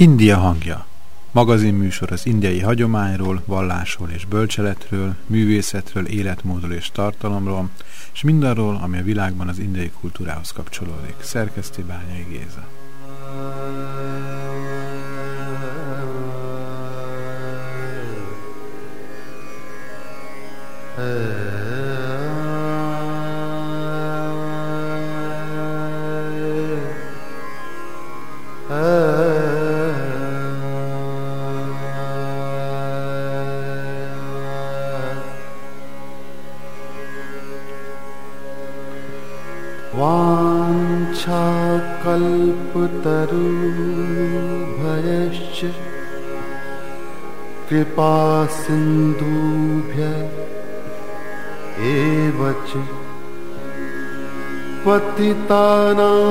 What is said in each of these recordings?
India hangja. Magazinműsor az indiai hagyományról, vallásról és bölcseletről, művészetről, életmódról és tartalomról, és mindarról, ami a világban az indiai kultúrához kapcsolódik. Szerkeszti Bányai Géza. No.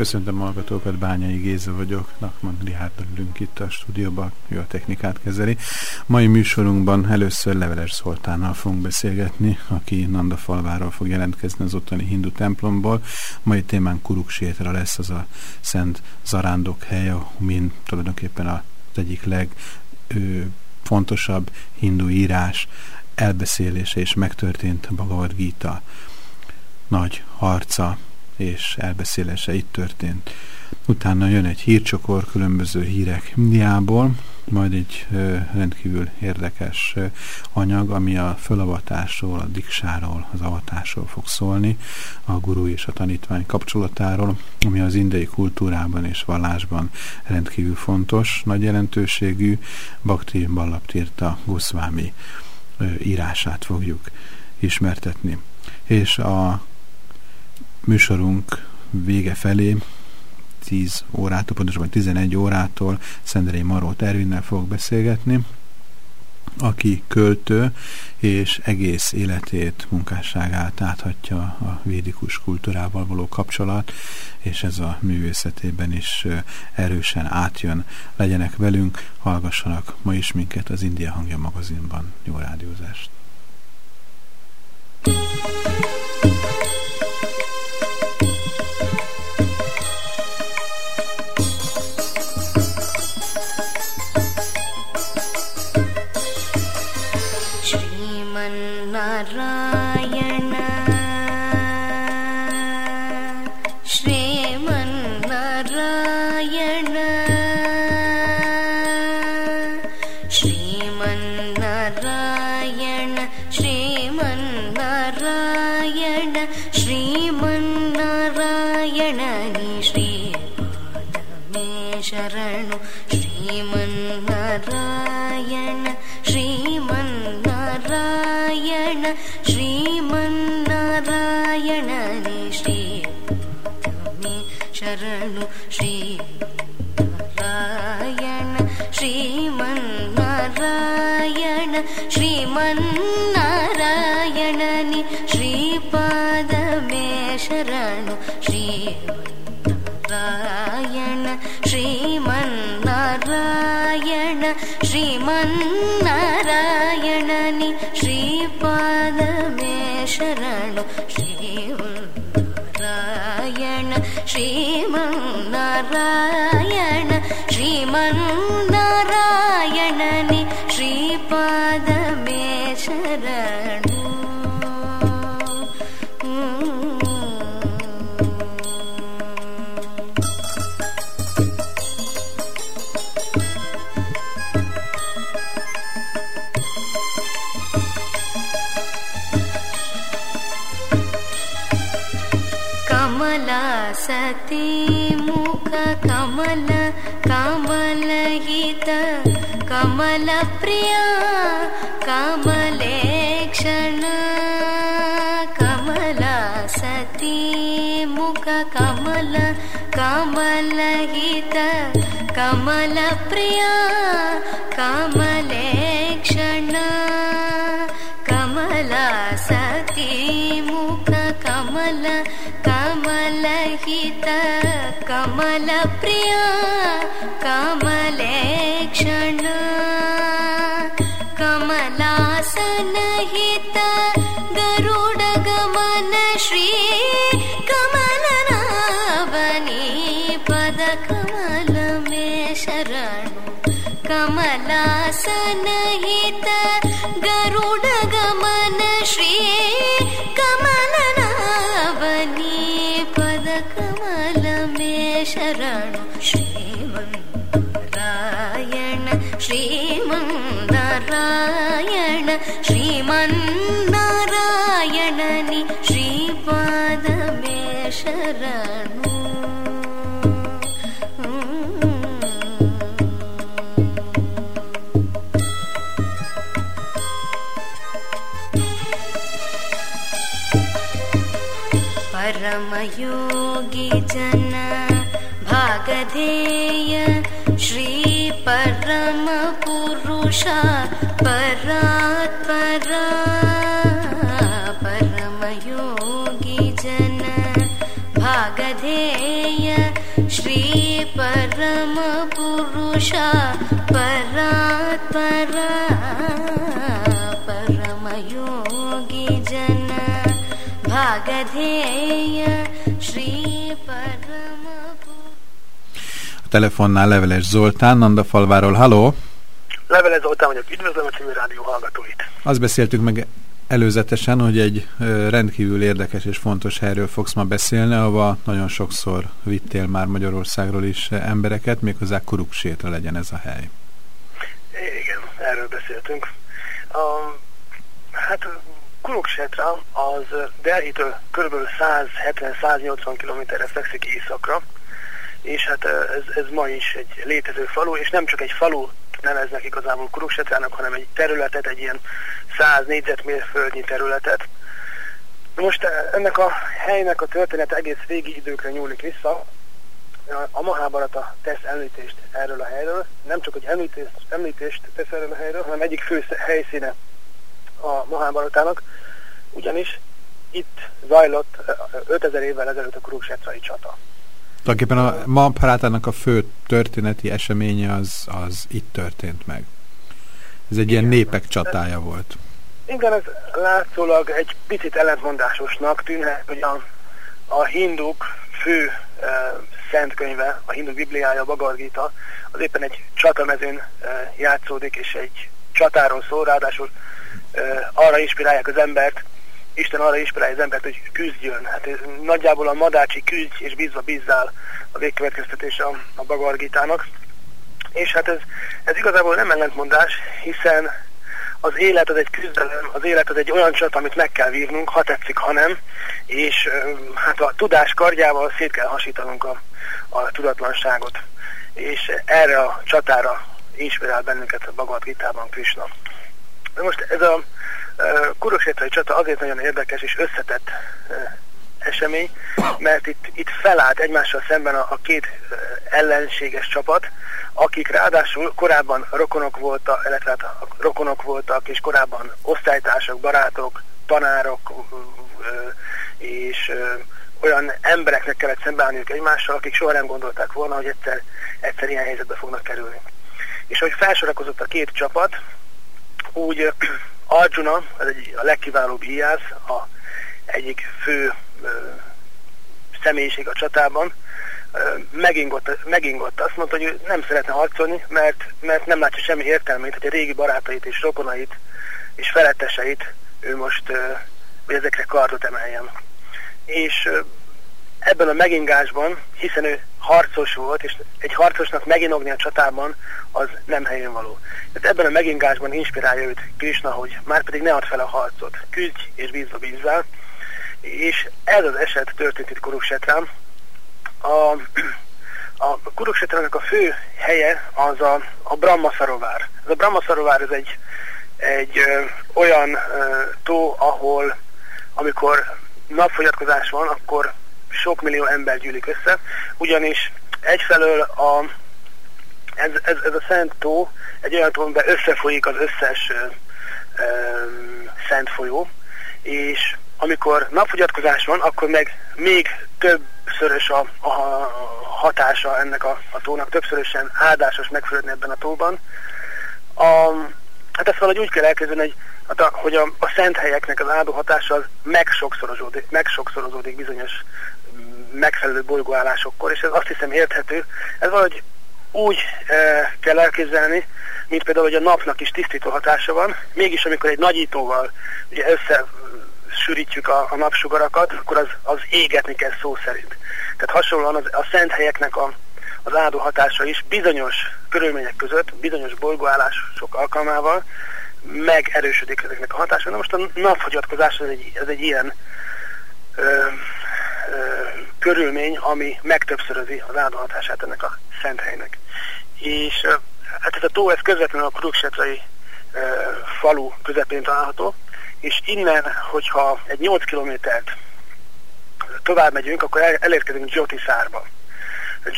Köszöntöm a hallgatókat, Bányai Géza vagyok, Nakman Rihárd ülünk itt a stúdióban, ő a technikát kezeli. Mai műsorunkban először Leveles Szoltánnal fogunk beszélgetni, aki Nanda falváról fog jelentkezni az ottani hindu templomból. Mai témán Kuruksétra lesz az a szent zarándok hely, amin tulajdonképpen az egyik legfontosabb hindu írás elbeszélése és megtörtént a Bhagavad Gita nagy harca, és elbeszélése itt történt. Utána jön egy hírcsokor, különböző hírek Indiából, majd egy rendkívül érdekes anyag, ami a fölavatásról, a diksáról, az avatásról fog szólni, a guru és a tanítvány kapcsolatáról, ami az indiai kultúrában és vallásban rendkívül fontos, nagy jelentőségű, Bhakti Ballaptirta Goswami ö, írását fogjuk ismertetni. És a műsorunk vége felé 10 órától, pontosabban 11 órától Szenderei Maró Ervinnel fog beszélgetni, aki költő és egész életét, munkásságát áthatja a védikus kultúrával való kapcsolat, és ez a művészetében is erősen átjön. Legyenek velünk, hallgassanak ma is minket az India Hangja magazinban. Jó rádiózást! Thank you. Sriman Narayana श्रीमन्नारायण श्रीपादमे शरणु श्रीमन्नारायण श्रीमन्नारायण श्रीमन्नारायण श्रीपादमे शरणु श्रीनारायण श्रीमन्नारायण श्रीमन्नारायण शरणु श्रीमन्नारायण श्रीमन्नारायण श्रीमन्नारायण श्रीपादमे शरणु श्रीमन्नारायण श्रीमन्नारायण श्रीमन्नारायण श्रीपादमे शरणु कमल कमलहित कमलप्रिया कमलेक्षण कमला सती मुख कमल कमलहित कमलप्रिया कमलेक्षण कमला सती मुख कमल कमलहित कमलप्रिया कमलेक्षण कमलासनहित गरुडगमन श्री कमलनावनी पदकमल मे शरणु कमलासनहित गरुडगमन श्री शरणु श्रीमन्नारायण श्रीमन्नारायण श्रीमन्नारायण श्रीपाद मे शरणु। परमयोगी जन धेय श्री परम पुरुष परात् परा परमयोगी जन भागधेय श्री परम पुरुष परात् परमयोगी जन भागधेय telefonnál Leveles Zoltán, Nandafalváról. Halló! Leveles Zoltán vagyok, üdvözlöm a civil rádió hallgatóit. Azt beszéltük meg előzetesen, hogy egy rendkívül érdekes és fontos helyről fogsz ma beszélni, ahova nagyon sokszor vittél már Magyarországról is embereket, méghozzá Kuruksétra legyen ez a hely. Igen, erről beszéltünk. A, hát Kuruksetra az Delhitől kb. 170-180 kilométerre fekszik északra, és hát ez, ez ma is egy létező falu, és nem csak egy falu neveznek igazából Kuruksetrának, hanem egy területet, egy ilyen 100 négyzetmérföldnyi területet. Most ennek a helynek a történet egész régi időkre nyúlik vissza. A Mahábarata tesz említést erről a helyről, nem csak, hogy említést, említést tesz erről a helyről, hanem egyik fő helyszíne a Mahábaratának, ugyanis itt zajlott 5000 évvel ezelőtt a Kuruksetrai csata. Tulajdonképpen a Mahabharátának a fő történeti eseménye az, az itt történt meg. Ez egy ilyen népek csatája volt. Igen, ez látszólag egy picit ellentmondásosnak tűnhet, hogy a, a hinduk fő e, szentkönyve, a hindu bibliája, a Bhagavad Gita, az éppen egy csatamezőn e, játszódik, és egy csatáról szól, ráadásul ö, arra inspirálják az embert, Isten arra inspirálja az embert, hogy küzdjön. Hát ez nagyjából a madácsi küzdj és bízva bízzál a végkövetkeztetés a, a Bhagavad Gita-nak. És hát ez, ez igazából nem ellentmondás, hiszen az élet az egy küzdelem, az élet az egy olyan csat, amit meg kell vívnunk, ha tetszik, ha nem, és hát a tudás kardjával szét kell hasítanunk a, a tudatlanságot. És erre a csatára inspirál bennünket a Bhagavad Gita-ban Krishna. De most ez a Kurukshétrai csata azért nagyon érdekes és összetett esemény, mert itt, itt felállt egymással szemben a, a két ellenséges csapat, akik ráadásul korábban rokonok voltak, illetve hát rokonok voltak, és korábban osztálytársak, barátok, tanárok, és olyan embereknek kellett szembeállniuk egymással, akik soha nem gondolták volna, hogy egyszer, egyszer ilyen helyzetbe fognak kerülni. És hogy felsorakozott a két csapat, úgy Arjuna, ez egy, a legkiválóbb íjász, a egyik fő ö, személyiség a csatában, ö, megingott, megingott. Azt mondta, hogy ő nem szeretne harcolni, mert, mert nem látja semmi értelmét, hogy a régi barátait és rokonait és feletteseit ő most, ö, ezekre kardot emeljen. És ebben a megingásban, hiszen ő harcos volt, és egy harcosnak meginogni a csatában, az nem helyén való. Tehát ebben a megingásban inspirálja őt Krishna, hogy már pedig ne add fel a harcot, küzdj és bízva bízzál, és ez az eset történt itt Kuruksetrán. A, a Kuruksetrának a fő helye az a, a Brahma Szarovár. Ez a Brahma Szarovár ez egy, egy ö, olyan ö, tó, ahol amikor napfogyatkozás van, akkor sok millió ember gyűlik össze, ugyanis egyfelől a, ez, ez, ez a Szent tó egy olyan tó, amiben összefolyik az összes ö, ö, Szent folyó, és amikor napfogyatkozás van, akkor meg még többszörös a, a hatása ennek a, a tónak, többszörösen áldásos megfürödni ebben a tóban. A, hát ezt valahogy úgy kell elkezdeni, hogy, hát hogy a, a szent helyeknek az áldó hatása az megsokszorozódik, megsokszorozódik bizonyos megfelelő bolygóállásokkor, és ez azt hiszem érthető. Ez valahogy úgy e, kell elképzelni, mint például, hogy a napnak is tisztító hatása van, mégis amikor egy nagyítóval ugye összesűrítjük a, a napsugarakat, akkor az, az égetni kell szó szerint. Tehát hasonlóan az, a szent helyeknek a, az áldó hatása is bizonyos körülmények között, bizonyos bolygóállások alkalmával megerősödik ezeknek a hatása. Na most a napfogyatkozás ez egy, ez egy ilyen ö, körülmény, ami megtöbbszörözi az áldó hatását ennek a szent helynek. És hát ez a tó, ez közvetlenül a Kuruksetrai falu közepén található, és innen, hogyha egy 8 kilométert tovább megyünk, akkor el, elérkezünk Gyotiszárba.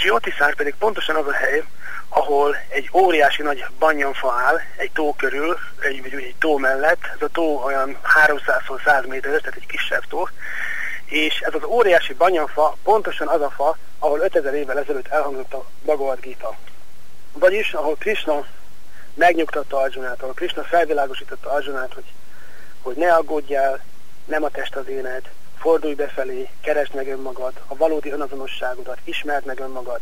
Gyotiszár pedig pontosan az a hely, ahol egy óriási nagy banyonfa áll, egy tó körül, egy, egy, egy tó mellett, ez a tó olyan 300-100 méteres, tehát egy kisebb tó, és ez az óriási banyanfa pontosan az a fa, ahol 5000 évvel ezelőtt elhangzott a Bhagavad Gita. Vagyis, ahol Krishna megnyugtatta Arjunát, ahol Krishna felvilágosította Arjunát, hogy, hogy ne aggódjál, nem a test az éned, fordulj befelé, keresd meg önmagad, a valódi önazonosságodat, ismerd meg önmagad,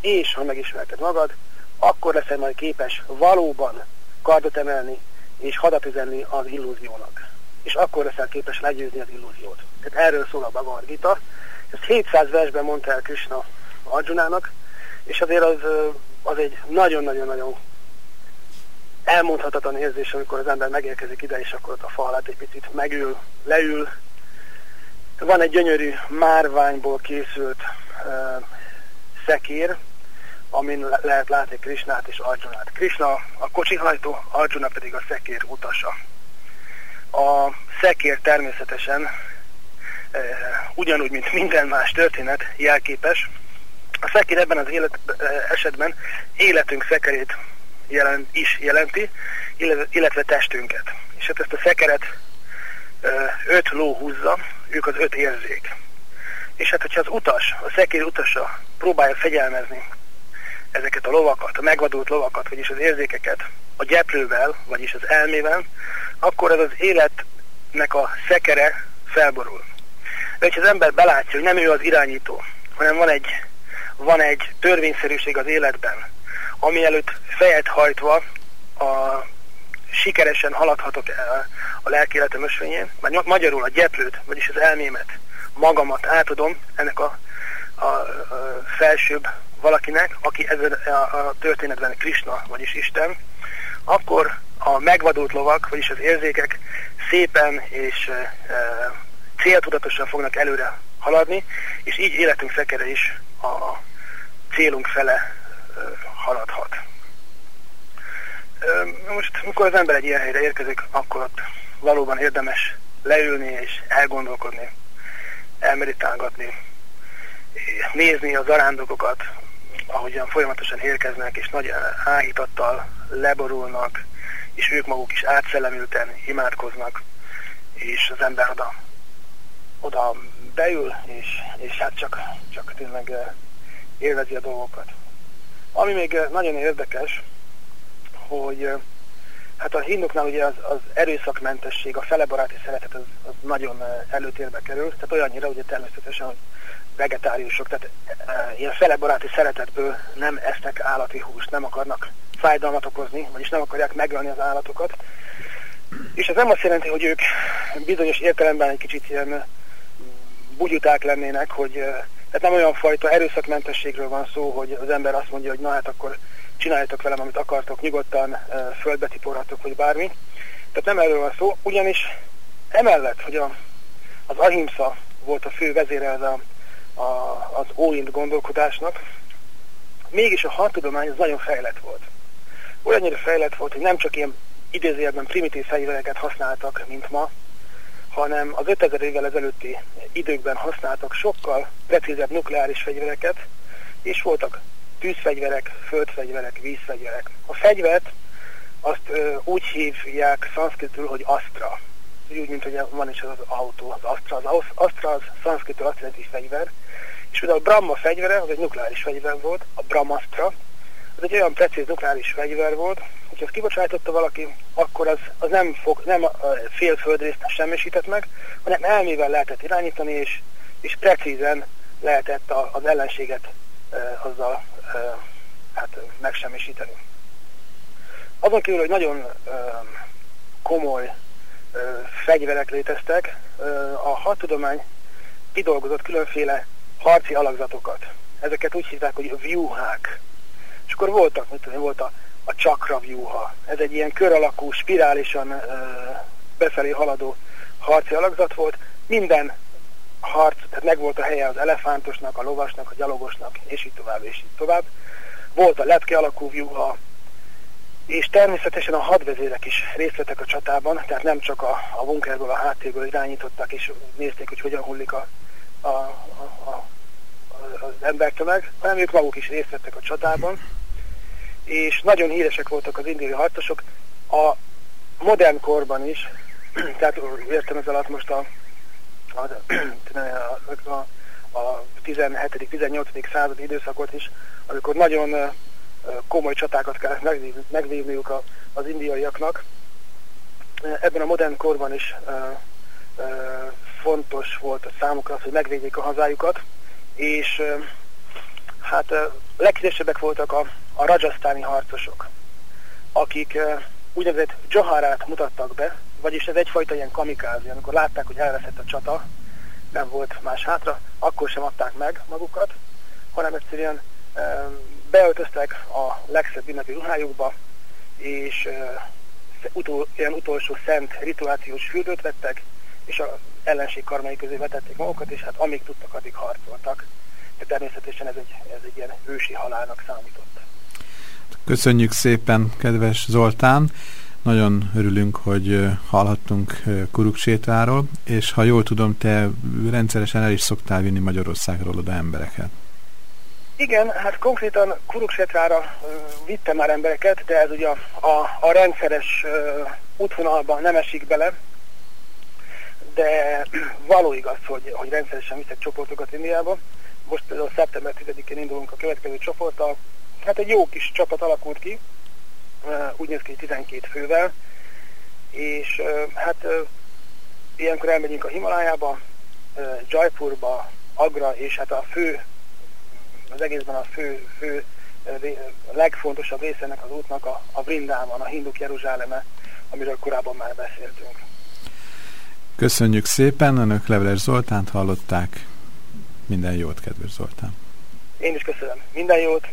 és ha megismerted magad, akkor leszel majd képes valóban kardot emelni, és hadat üzenni az illúziónak. És akkor leszel képes legyőzni az illúziót. Tehát erről szól a Bhagavad Gita. Ezt 700 versben mondta el Krishna Arjunának, és azért az, az egy nagyon-nagyon-nagyon elmondhatatlan érzés, amikor az ember megérkezik ide, és akkor ott a fa egy picit megül, leül. Van egy gyönyörű márványból készült uh, szekér, amin le lehet látni Krishnát és Arjunát. Krishna a kocsihajtó, Arjuna pedig a szekér utasa. A szekér természetesen ugyanúgy, mint minden más történet jelképes. A szekér ebben az élet, esetben életünk szekerét jelent, is jelenti, illetve testünket. És hát ezt a szekeret öt ló húzza, ők az öt érzék. És hát, hogyha az utas, a szekér utasa próbálja fegyelmezni ezeket a lovakat, a megvadult lovakat, vagyis az érzékeket a gyeplővel, vagyis az elmével, akkor ez az életnek a szekere felborul. De hogyha az ember belátja, hogy nem ő az irányító, hanem van egy, van egy törvényszerűség az életben, ami előtt fejet hajtva a sikeresen haladhatok el a lelkéletem ösvényén, vagy ma- magyarul a gyeplőt, vagyis az elmémet, magamat átadom ennek a, a, a felsőbb valakinek, aki ezen a, a történetben Krishna, vagyis Isten, akkor a megvadult lovak, vagyis az érzékek szépen és e, e, céltudatosan fognak előre haladni, és így életünk szekere is a célunk fele e, haladhat. Ö, Most, amikor az ember egy ilyen helyre érkezik, akkor ott valóban érdemes leülni és elgondolkodni, elmeditálgatni, nézni az arándokokat, ahogyan folyamatosan érkeznek, és nagy áhítattal leborulnak, és ők maguk is átszellemülten imádkoznak, és az ember oda, oda beül, és, és hát csak, csak tényleg eh, élvezi a dolgokat. Ami még eh, nagyon érdekes, hogy eh, hát a hinduknál ugye az, az erőszakmentesség, a felebaráti szeretet az, az nagyon előtérbe kerül, tehát olyannyira ugye természetesen, hogy vegetáriusok, tehát e, ilyen felebaráti szeretetből nem esznek állati húst, nem akarnak fájdalmat okozni, vagyis nem akarják megölni az állatokat. És ez nem azt jelenti, hogy ők bizonyos értelemben egy kicsit ilyen bugyuták lennének, hogy e, tehát nem olyan fajta erőszakmentességről van szó, hogy az ember azt mondja, hogy na hát akkor csináljátok velem, amit akartok, nyugodtan e, földbe tiporhatok, vagy bármi. Tehát nem erről van szó, ugyanis emellett, hogy a, az ahimsa volt a fő vezére ez a, a, az óint gondolkodásnak, mégis a hadtudomány az nagyon fejlett volt. Olyannyira fejlett volt, hogy nem csak ilyen idézőjelben primitív fegyvereket használtak, mint ma, hanem az 5000 évvel ezelőtti időkben használtak sokkal precízebb nukleáris fegyvereket, és voltak tűzfegyverek, földfegyverek, vízfegyverek. A fegyvert azt ö, úgy hívják szanszkritül, hogy astra. Úgy, mint hogy van is az, az autó, az astra. Az astra az szanszkritül azt jelenti fegyver, és például a Brahma fegyvere, az egy nukleáris fegyver volt, a Brahmastra, az egy olyan precíz nukleáris fegyver volt, hogy ezt kibocsájtotta valaki, akkor az, az nem, fog, nem a fél földrészt semmisített meg, hanem elmével lehetett irányítani, és, és precízen lehetett a, az ellenséget e, azzal e, hát, megsemmisíteni. Azon kívül, hogy nagyon e, komoly e, fegyverek léteztek, e, a hadtudomány kidolgozott különféle harci alakzatokat. Ezeket úgy hívták, hogy viewhák. És akkor voltak, mit tudom, volt a, a csakra viewha. Ez egy ilyen kör alakú, spirálisan ö, befelé haladó harci alakzat volt. Minden harc, tehát megvolt a helye az elefántosnak, a lovasnak, a gyalogosnak, és így tovább, és így tovább. Volt a lepke alakú viewha, és természetesen a hadvezérek is részt vettek a csatában, tehát nem csak a, a bunkerből, a háttérből irányítottak, és nézték, hogy hogyan hullik a, a, a, a az embertömeg, hanem ők maguk is részt vettek a csatában, és nagyon híresek voltak az indiai harcosok. A modern korban is, tehát értem ez alatt most a, a, a, a 17.-18. századi időszakot is, amikor nagyon komoly csatákat kellett megvívniuk az indiaiaknak. Ebben a modern korban is fontos volt a számukra hogy megvédjék a hazájukat, és hát leghíresebbek voltak a, a rajasztáni harcosok, akik úgynevezett Joharát mutattak be, vagyis ez egyfajta ilyen kamikázi, amikor látták, hogy elveszett a csata, nem volt más hátra, akkor sem adták meg magukat, hanem egyszerűen beöltöztek a legszebb ünnepi ruhájukba, és utol, ilyen utolsó szent rituációs fürdőt vettek, és a ellenség karmai közé vetették magukat, és hát amíg tudtak, addig harcoltak. De természetesen ez egy, ez egy ilyen ősi halálnak számított. Köszönjük szépen, kedves Zoltán! Nagyon örülünk, hogy hallhattunk Kuruksétáról, és ha jól tudom, te rendszeresen el is szoktál vinni Magyarországról oda embereket. Igen, hát konkrétan Kuruksétrára vittem már embereket, de ez ugye a, a, a rendszeres útvonalban nem esik bele, de való igaz, hogy, hogy rendszeresen viszek csoportokat Indiába. Most például szeptember 10-én indulunk a következő csoporttal. Hát egy jó kis csapat alakult ki, úgy néz ki, hogy 12 fővel, és hát ilyenkor elmegyünk a Himalájába, Jaipurba, Agra, és hát a fő, az egészben a fő, fő legfontosabb része ennek az útnak a, a Vrindában, a hinduk Jeruzsáleme, amiről korábban már beszéltünk. Köszönjük szépen, önök Leveles Zoltánt hallották. Minden jót, kedves Zoltán! Én is köszönöm. Minden jót!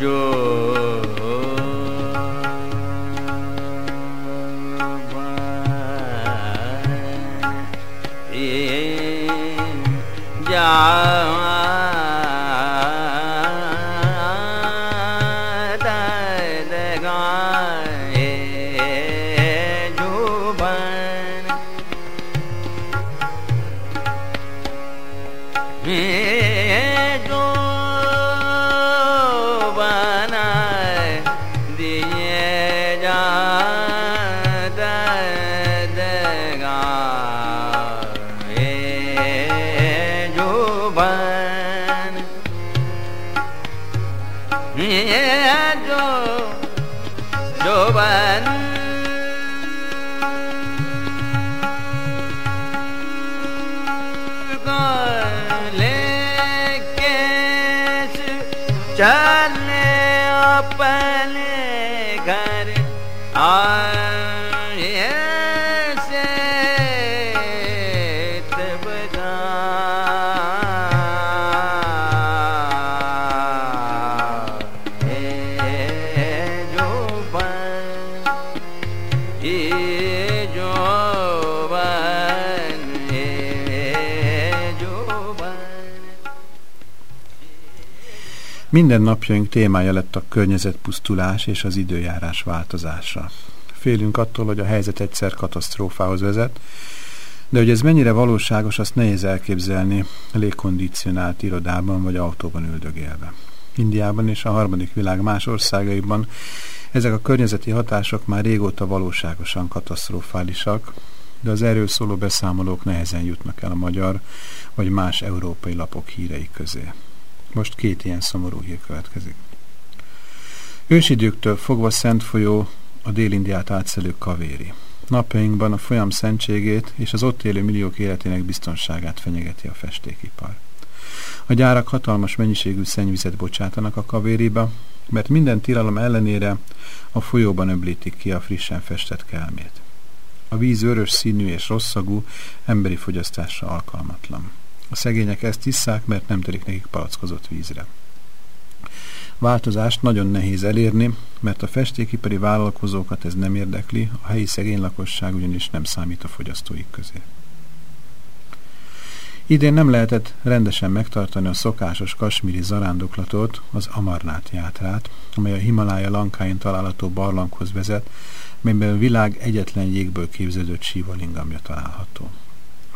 good. Minden napjaink témája lett a környezetpusztulás és az időjárás változása. Félünk attól, hogy a helyzet egyszer katasztrófához vezet, de hogy ez mennyire valóságos, azt nehéz elképzelni légkondicionált irodában vagy autóban üldögélve. Indiában és a harmadik világ más országaiban ezek a környezeti hatások már régóta valóságosan katasztrofálisak, de az erről szóló beszámolók nehezen jutnak el a magyar vagy más európai lapok hírei közé. Most két ilyen szomorú hír következik. Ősidőktől fogva Szent folyó a délindiát átszelő kavéri. Napjainkban a folyam szentségét és az ott élő milliók életének biztonságát fenyegeti a festékipar. A gyárak hatalmas mennyiségű szennyvizet bocsátanak a kavériba, mert minden tilalom ellenére a folyóban öblítik ki a frissen festett kelmét. A víz örös színű és rosszagú, emberi fogyasztásra alkalmatlan. A szegények ezt isszák, mert nem telik nekik palackozott vízre. Változást nagyon nehéz elérni, mert a festékipari vállalkozókat ez nem érdekli, a helyi szegény lakosság ugyanis nem számít a fogyasztóik közé. Idén nem lehetett rendesen megtartani a szokásos kasmiri zarándoklatot, az Amarnát játrát, amely a Himalája lankáin található barlanghoz vezet, melyben a világ egyetlen jégből képződött sívalingamja található.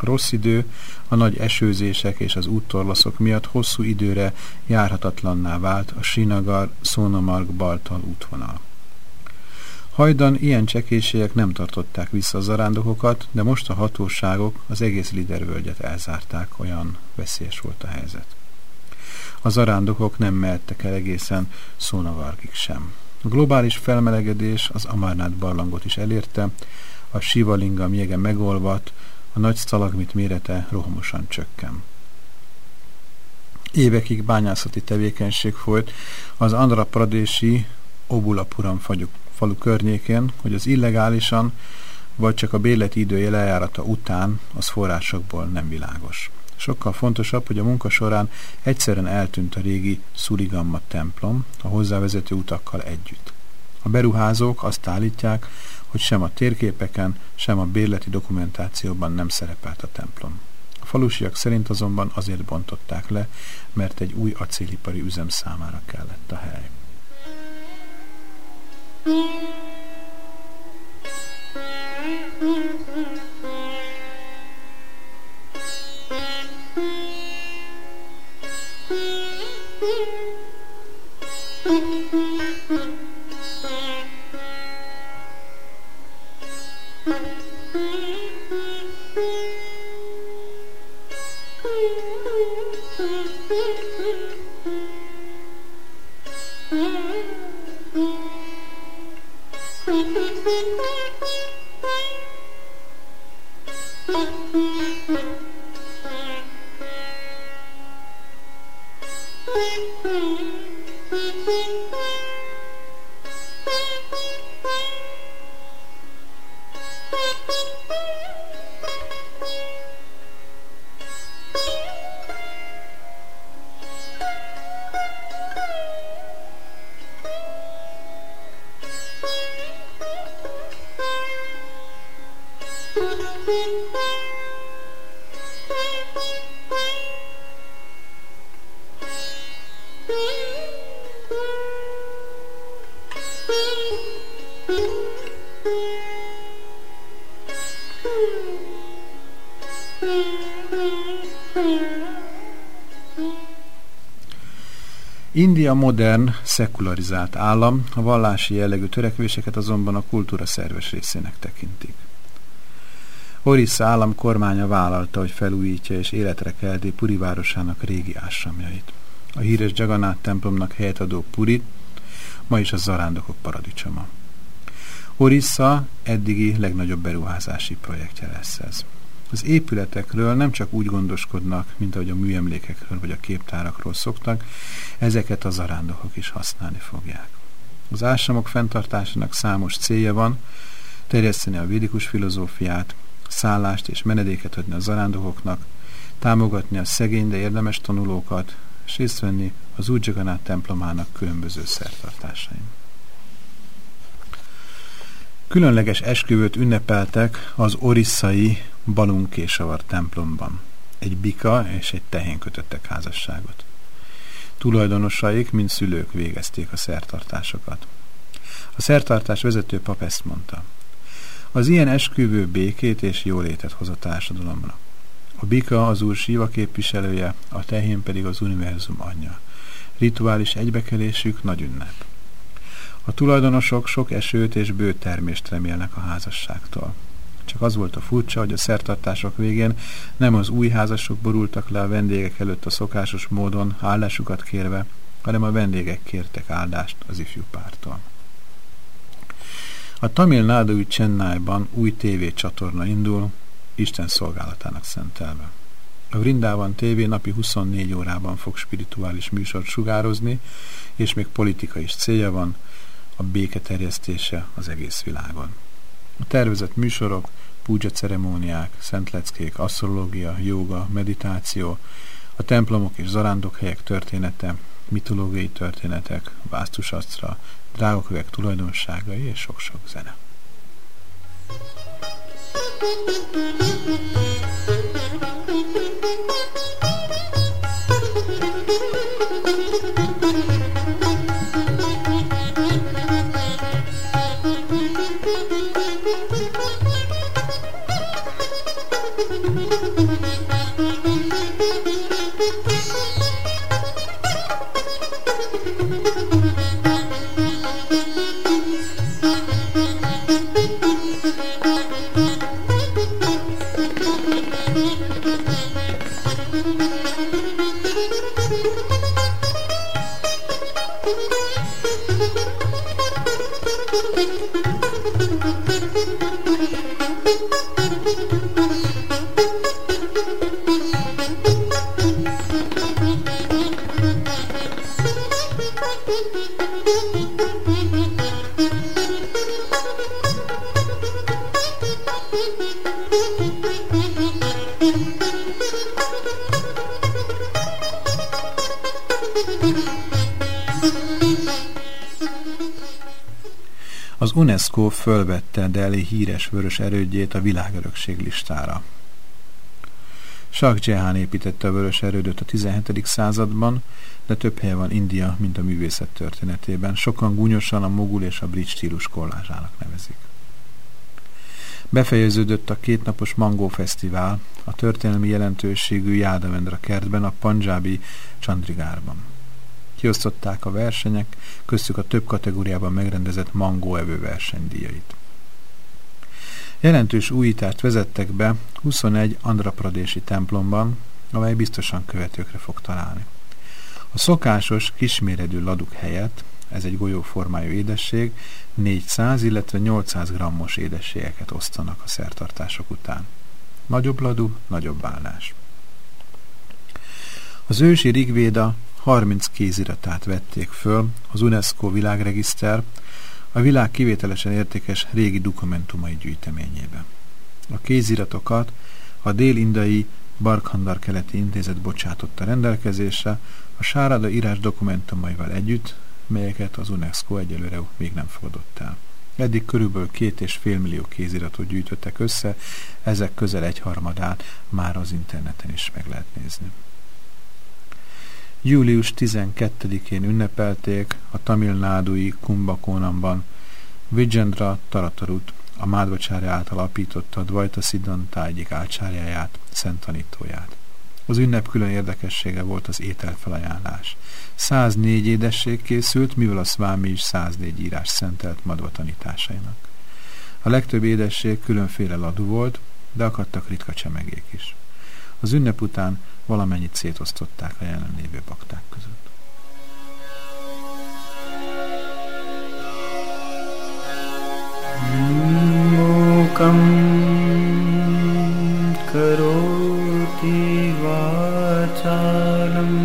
Rossz idő, a nagy esőzések és az úttorlaszok miatt hosszú időre járhatatlanná vált a Sinagar Szónamark Baltal útvonal. Hajdan ilyen csekélységek nem tartották vissza a zarándokokat, de most a hatóságok az egész lidervölgyet elzárták, olyan veszélyes volt a helyzet. A zarándokok nem mehettek el egészen Szónavarkig sem. A globális felmelegedés az Amarnát barlangot is elérte, a Sivalingam jége megolvadt, a nagy szalagmit mérete rohamosan csökken. Évekig bányászati tevékenység folyt az Andhra Pradési Obulapuram falu környékén, hogy az illegálisan vagy csak a béleti idő lejárata után az forrásokból nem világos. Sokkal fontosabb, hogy a munka során egyszerűen eltűnt a régi Surigamma templom a hozzávezető utakkal együtt. A beruházók azt állítják, hogy sem a térképeken, sem a bérleti dokumentációban nem szerepelt a templom. A falusiak szerint azonban azért bontották le, mert egy új acélipari üzem számára kellett a hely. bên bác India modern, szekularizált állam, a vallási jellegű törekvéseket azonban a kultúra szerves részének tekintik. Orissa állam kormánya vállalta, hogy felújítja és életre kelti Puri városának régi ásramjait. A híres Jagannath templomnak helyet adó Purit ma is a zarándokok paradicsoma. Orissa eddigi legnagyobb beruházási projektje lesz ez. Az épületekről nem csak úgy gondoskodnak, mint ahogy a műemlékekről vagy a képtárakról szoktak, ezeket a zarándokok is használni fogják. Az ásamok fenntartásának számos célja van, terjeszteni a védikus filozófiát, szállást és menedéket adni a zarándokoknak, támogatni a szegény, de érdemes tanulókat, és részt venni az Ujjaganát templomának különböző szertartásain. Különleges esküvőt ünnepeltek az orisszai Balunkésavar templomban. Egy bika és egy tehén kötöttek házasságot. Tulajdonosaik, mint szülők végezték a szertartásokat. A szertartás vezető pap ezt mondta. Az ilyen esküvő békét és jólétet hoz a társadalomra. A bika az úr síva képviselője, a tehén pedig az univerzum anyja. Rituális egybekelésük nagy ünnep. A tulajdonosok sok esőt és bő termést remélnek a házasságtól. Csak az volt a furcsa, hogy a szertartások végén nem az új házasok borultak le a vendégek előtt a szokásos módon áldásukat kérve, hanem a vendégek kértek áldást az ifjú pártól. A Tamil Nádui Chennai-ban új tévécsatorna indul, Isten szolgálatának szentelve. A Vrindában TV napi 24 órában fog spirituális műsort sugározni, és még politika is célja van, a béke terjesztése az egész világon. A tervezett műsorok, púdzsa ceremóniák, szentleckék, asztrológia, joga, meditáció, a templomok és zarándok helyek története, mitológiai történetek, vásztusasztra, drágakövek tulajdonságai és sok-sok zene. UNESCO fölvette Delhi híres vörös erődjét a világörökség listára. Shah Jahan építette a vörös erődöt a 17. században, de több helye van India, mint a művészet történetében. Sokan gúnyosan a mogul és a brit stílus kollázának nevezik. Befejeződött a kétnapos Mangó Fesztivál a történelmi jelentőségű Jádavendra kertben, a Panjabi Chandrigárban. Kiosztották a versenyek, köztük a több kategóriában megrendezett mangó evő versenydíjait. Jelentős újítást vezettek be 21 Andrapradési templomban, amely biztosan követőkre fog találni. A szokásos kisméretű laduk helyett, ez egy golyóformájú édesség, 400, illetve 800 grammos édességeket osztanak a szertartások után. Nagyobb ladú, nagyobb állás. Az ősi Rigvéda 30 kéziratát vették föl az UNESCO világregiszter a világ kivételesen értékes régi dokumentumai gyűjteményébe. A kéziratokat a dél-indai Barkhandar keleti intézet bocsátotta rendelkezésre a Sárada írás dokumentumaival együtt, melyeket az UNESCO egyelőre még nem fogadott el. Eddig körülbelül két és fél millió kéziratot gyűjtöttek össze, ezek közel egyharmadát már az interneten is meg lehet nézni. Július 12-én ünnepelték a tamilnádui Kumbakónamban Vijendra Taratarut, a Mádvacsárja által alapította Dvajta Siddhanta egyik ácsárjáját, szent tanítóját. Az ünnep külön érdekessége volt az ételfelajánlás. 104 édesség készült, mivel a szvámi is 104 írás szentelt madva tanításainak. A legtöbb édesség különféle ladú volt, de akadtak ritka csemegék is Az ünnep után valamennyit szétosztották a jelenlévő bakták között. मूकं करोति वाचालम्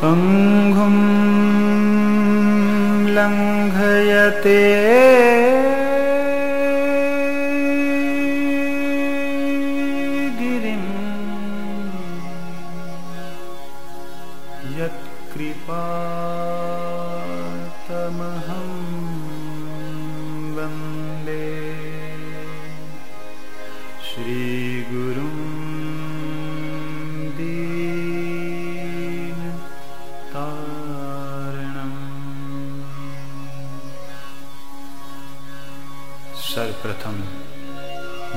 पङ्गुं लङ्घयते यत्कृपातमहं वंदे श्रीगुरुं दीनतारणम्।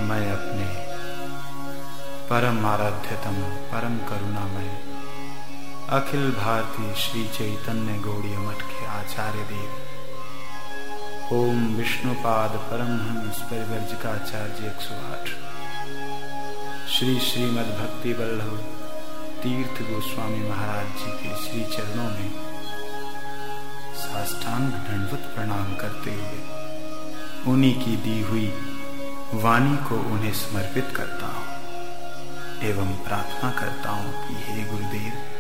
मैं अपने परम आराध्यतम परम करुणामय अखिल भारतीय श्री चैतन्य गौड़ीय मठ के आचार्य देव। ओम विष्णुपाद परमहंस परिवर्जिकाचार्य एक सौ आठ। श्री श्रीमद भक्ति वल्लभ तीर्थ गोस्वामी महाराज जी के श्री चरणों में साष्टांग दंडवत प्रणाम करते हुए उन्हीं की दी हुई वाणी को उन्हें समर्पित करता हूँ एवं प्रार्थना करता हूँ कि हे गुरुदेव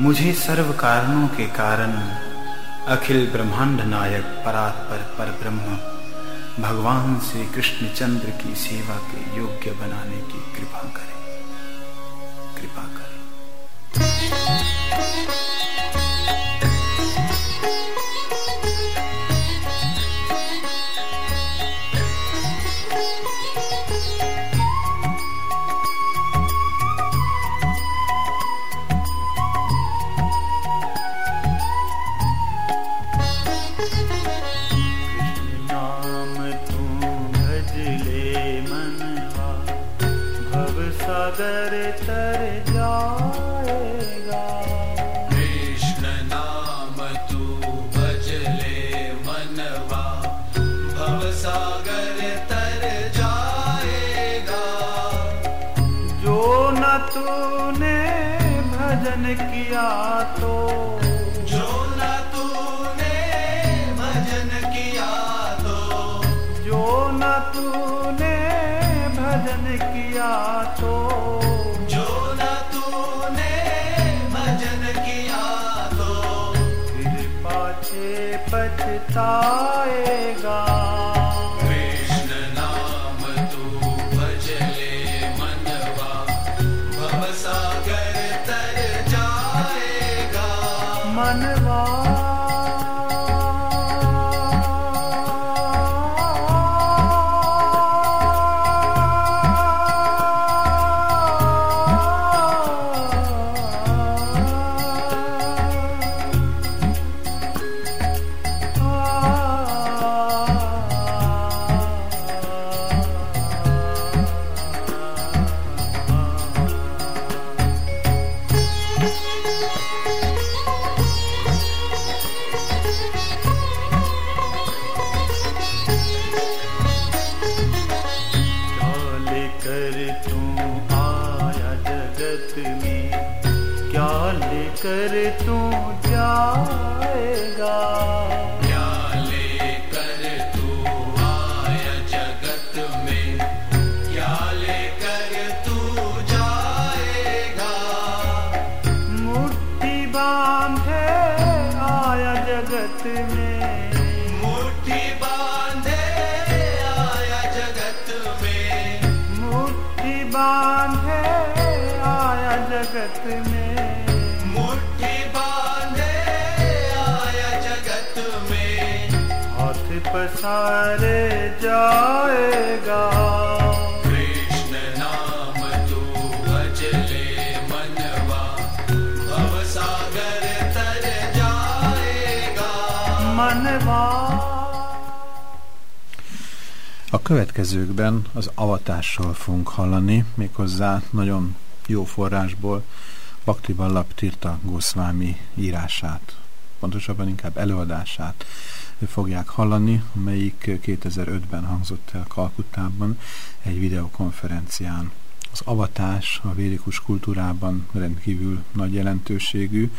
मुझे सर्व कारणों के कारण अखिल ब्रह्मांड नायक परात्पर पर ब्रह्म भगवान श्री कृष्णचंद्र की सेवा के योग्य बनाने की कृपा करें। Következőkben az avatásról fogunk hallani, méghozzá nagyon jó forrásból, Bakti Tirta Goszvámi írását, pontosabban inkább előadását fogják hallani, amelyik 2005-ben hangzott el Kalkuttában egy videokonferencián. Az avatás a védikus kultúrában rendkívül nagy jelentőségű,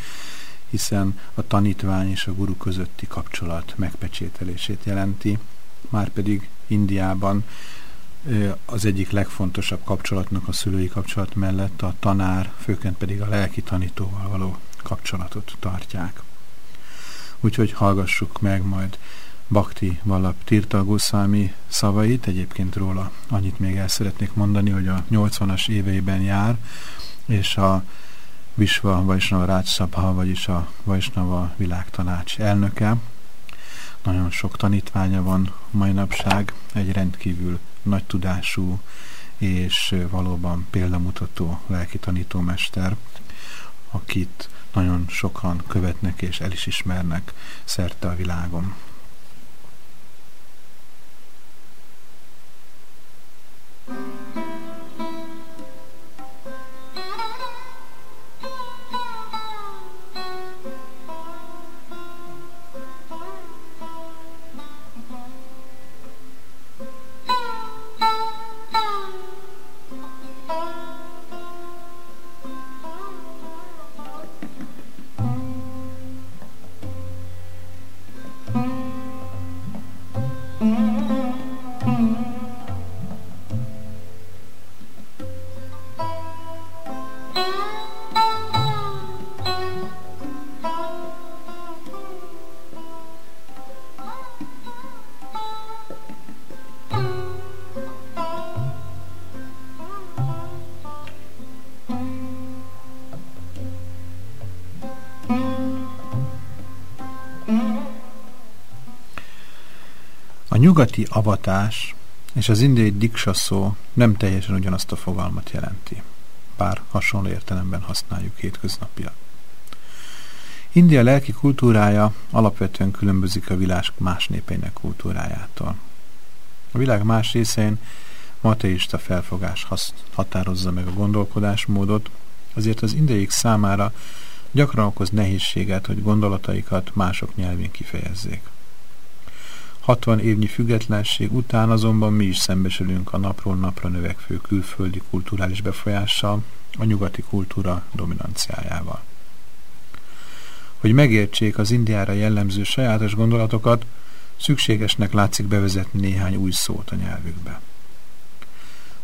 hiszen a tanítvány és a guru közötti kapcsolat megpecsételését jelenti, márpedig Indiában az egyik legfontosabb kapcsolatnak a szülői kapcsolat mellett a tanár, főként pedig a lelki tanítóval való kapcsolatot tartják. Úgyhogy hallgassuk meg majd Bakti Vallap Tirta Goswami szavait, egyébként róla annyit még el szeretnék mondani, hogy a 80-as éveiben jár, és a Visva Vajsnava Rácsszabha, vagyis a Vajsnava Világtanács elnöke. Nagyon sok tanítványa van mai napság, egy rendkívül nagy tudású és valóban példamutató lelki tanítómester, akit nagyon sokan követnek és el is ismernek szerte a világon. A nyugati avatás és az indiai diksa szó nem teljesen ugyanazt a fogalmat jelenti, bár hasonló értelemben használjuk hétköznapilag. India lelki kultúrája alapvetően különbözik a világ más népeinek kultúrájától. A világ más részein mateista felfogás határozza meg a gondolkodásmódot, azért az indiaik számára gyakran okoz nehézséget, hogy gondolataikat mások nyelvén kifejezzék. 60 évnyi függetlenség után azonban mi is szembesülünk a napról napra növekvő külföldi kulturális befolyással, a nyugati kultúra dominanciájával. Hogy megértsék az Indiára jellemző sajátos gondolatokat, szükségesnek látszik bevezetni néhány új szót a nyelvükbe.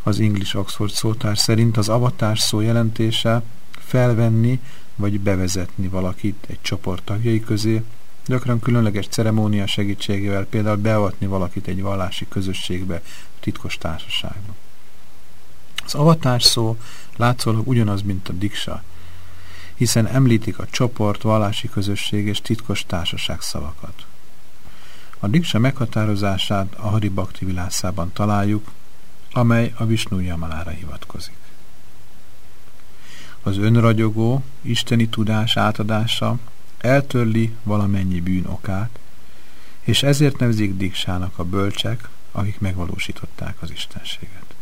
Az English Oxford szótár szerint az avatás szó jelentése felvenni vagy bevezetni valakit egy csoport tagjai közé, gyakran különleges ceremónia segítségével például beavatni valakit egy vallási közösségbe, titkos társaságba. Az avatás szó látszólag ugyanaz, mint a diksa, hiszen említik a csoport, vallási közösség és titkos társaság szavakat. A diksa meghatározását a Haribakti világszában találjuk, amely a Visnu Jamalára hivatkozik. Az önragyogó, isteni tudás átadása eltörli valamennyi bűn okát, és ezért nevezik diksának a bölcsek, akik megvalósították az istenséget.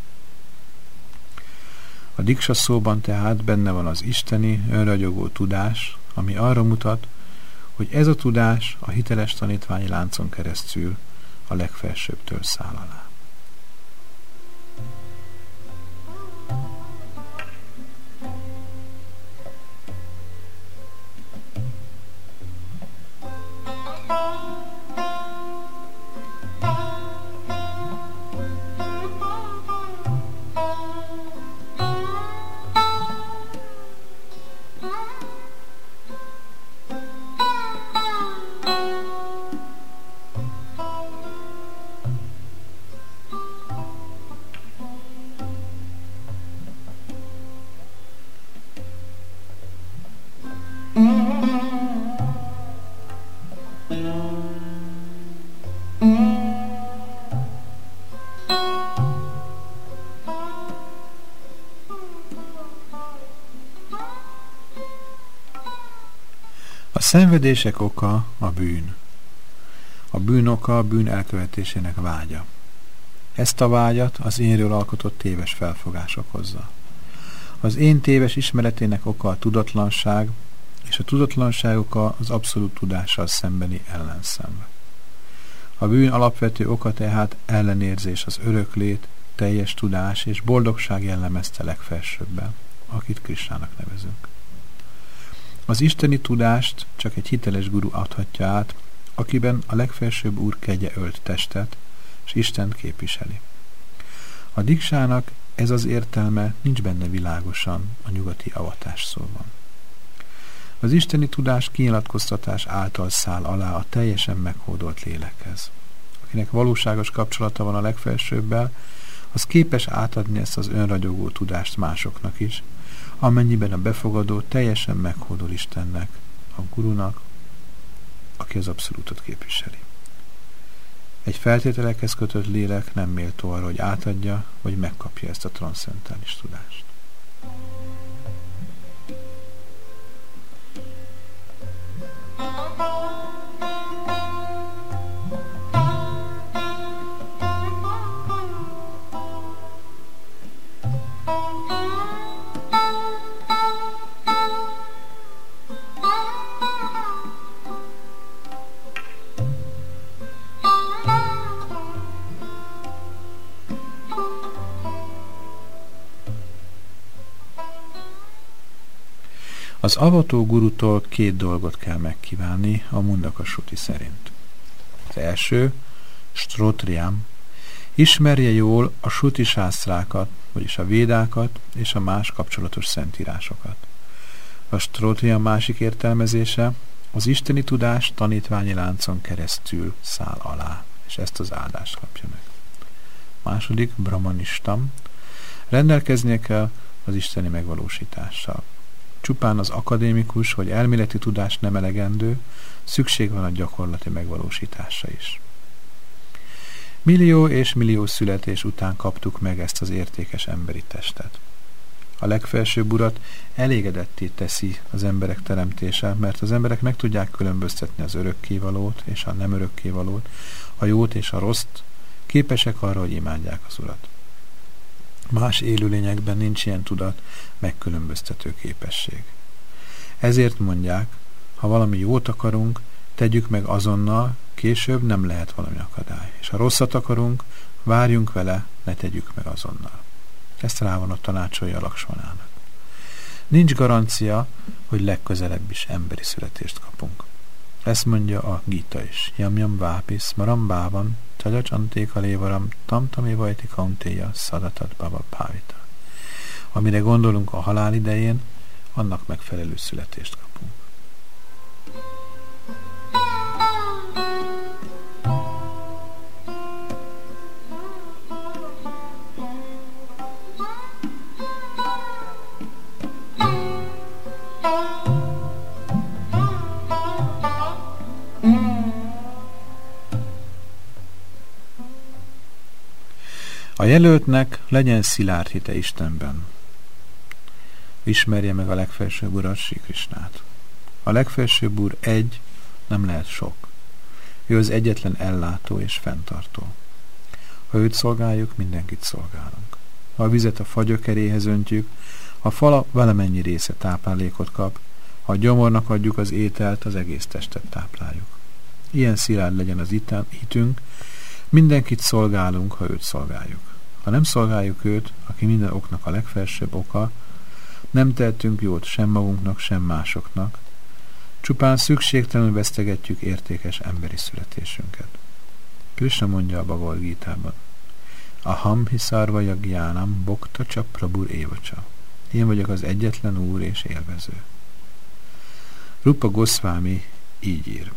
A diksa szóban tehát benne van az isteni, önragyogó tudás, ami arra mutat, hogy ez a tudás a hiteles tanítványi láncon keresztül a legfelsőbbtől száll alá. Szenvedések oka a bűn. A bűn oka a bűn elkövetésének vágya. Ezt a vágyat az énről alkotott téves felfogás okozza. Az én téves ismeretének oka a tudatlanság, és a tudatlanság oka az abszolút tudással szembeni ellenszem. A bűn alapvető oka tehát ellenérzés az öröklét, teljes tudás és boldogság jellemezte legfelsőbben, akit Kristának nevezünk. Az isteni tudást csak egy hiteles guru adhatja át, akiben a legfelsőbb úr kegye ölt testet, és Isten képviseli. A diksának ez az értelme nincs benne világosan a nyugati avatás szóban. Az isteni tudás kinyilatkoztatás által száll alá a teljesen meghódolt lélekhez. Akinek valóságos kapcsolata van a legfelsőbbel, az képes átadni ezt az önragyogó tudást másoknak is, amennyiben a befogadó teljesen meghódol Istennek, a gurunak, aki az abszolútot képviseli. Egy feltételekhez kötött lélek nem méltó arra, hogy átadja, vagy megkapja ezt a transzcentális tudást. Az avató gurutól két dolgot kell megkívánni a Mundakasuti szerint. Az első, Strotriam, ismerje jól a suti sásztrákat, vagyis a védákat és a más kapcsolatos szentírásokat. A Strotriam másik értelmezése az isteni tudás tanítványi láncon keresztül száll alá, és ezt az áldást kapja meg. Második, Brahmanistam, rendelkeznie kell az isteni megvalósítással. Csupán az akadémikus vagy elméleti tudás nem elegendő, szükség van a gyakorlati megvalósításra is. Millió és millió születés után kaptuk meg ezt az értékes emberi testet. A legfelsőbb urat elégedetté teszi az emberek teremtése, mert az emberek meg tudják különböztetni az örökkévalót és a nem örökkévalót, a jót és a rosszt, képesek arra, hogy imádják az urat. Más élőlényekben nincs ilyen tudat, megkülönböztető képesség. Ezért mondják, ha valami jót akarunk, tegyük meg azonnal, később nem lehet valami akadály. És ha rosszat akarunk, várjunk vele, ne tegyük meg azonnal. Ezt rá van a tanácsolja a Laksmanának. Nincs garancia, hogy legközelebb is emberi születést kapunk. Ezt mondja a Gita is. Jam vápis, maram antéka lévaram, tamtami vajti kauntéja, szadatat baba pávita. Amire gondolunk a halál idején, annak megfelelő születést kapunk. A jelöltnek legyen szilárd hite Istenben. Ismerje meg a legfelsőbb urat, Sikrisnát. A legfelsőbb úr egy, nem lehet sok. Ő az egyetlen ellátó és fenntartó. Ha őt szolgáljuk, mindenkit szolgálunk. Ha a vizet a fagyökeréhez öntjük, a fala valamennyi része táplálékot kap, ha a gyomornak adjuk az ételt, az egész testet tápláljuk. Ilyen szilárd legyen az hitünk, mindenkit szolgálunk, ha őt szolgáljuk. Ha nem szolgáljuk őt, aki minden oknak a legfelsőbb oka, nem tehetünk jót sem magunknak, sem másoknak, csupán szükségtelenül vesztegetjük értékes emberi születésünket. Krishna mondja a Bhagavad Gita-ban, Aham hiszárva jagjánam bokta csak prabur évacsa. Én vagyok az egyetlen úr és élvező. Rupa Goswami így ír.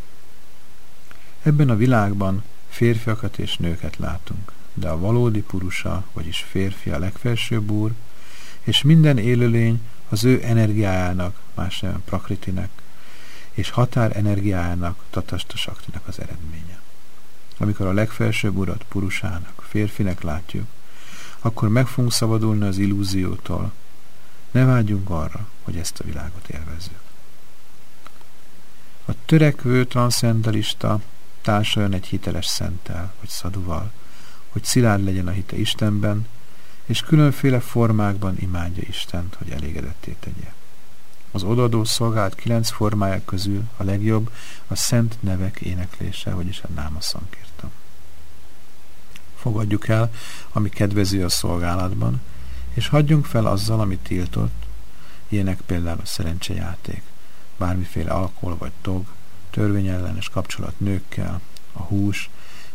Ebben a világban férfiakat és nőket látunk de a valódi purusa, vagyis férfi a legfelsőbb úr, és minden élőlény az ő energiájának, más nem prakritinek, és határ energiájának, tatasta saktinak az eredménye. Amikor a legfelsőbb urat purusának, férfinek látjuk, akkor meg fogunk szabadulni az illúziótól. Ne vágyjunk arra, hogy ezt a világot élvezzük. A törekvő transzendentalista társuljon egy hiteles szentel, vagy szaduval, hogy szilárd legyen a hite Istenben, és különféle formákban imádja Istent, hogy elégedetté tegye. Az odadó szolgált kilenc formája közül a legjobb a szent nevek éneklése, vagyis a náma szankirtam. Fogadjuk el, ami kedvező a szolgálatban, és hagyjunk fel azzal, ami tiltott, ilyenek például a szerencsejáték, bármiféle alkohol vagy tog, törvényellenes kapcsolat nőkkel, a hús,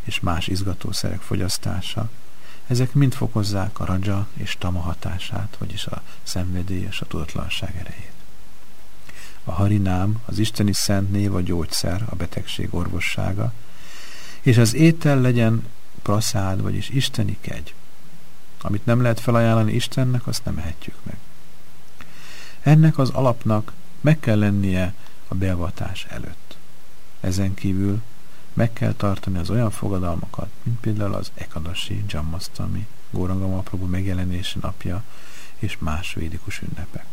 és más izgatószerek fogyasztása, ezek mind fokozzák a raja és tama hatását, vagyis a szenvedély és a tudatlanság erejét. A harinám, az isteni szent név a gyógyszer, a betegség orvossága, és az étel legyen praszád, vagyis isteni kegy. Amit nem lehet felajánlani Istennek, azt nem ehetjük meg. Ennek az alapnak meg kell lennie a beavatás előtt. Ezen kívül meg kell tartani az olyan fogadalmakat, mint például az Ekadasi, Jammasztami, Górangama Prabhu megjelenése napja és más védikus ünnepek.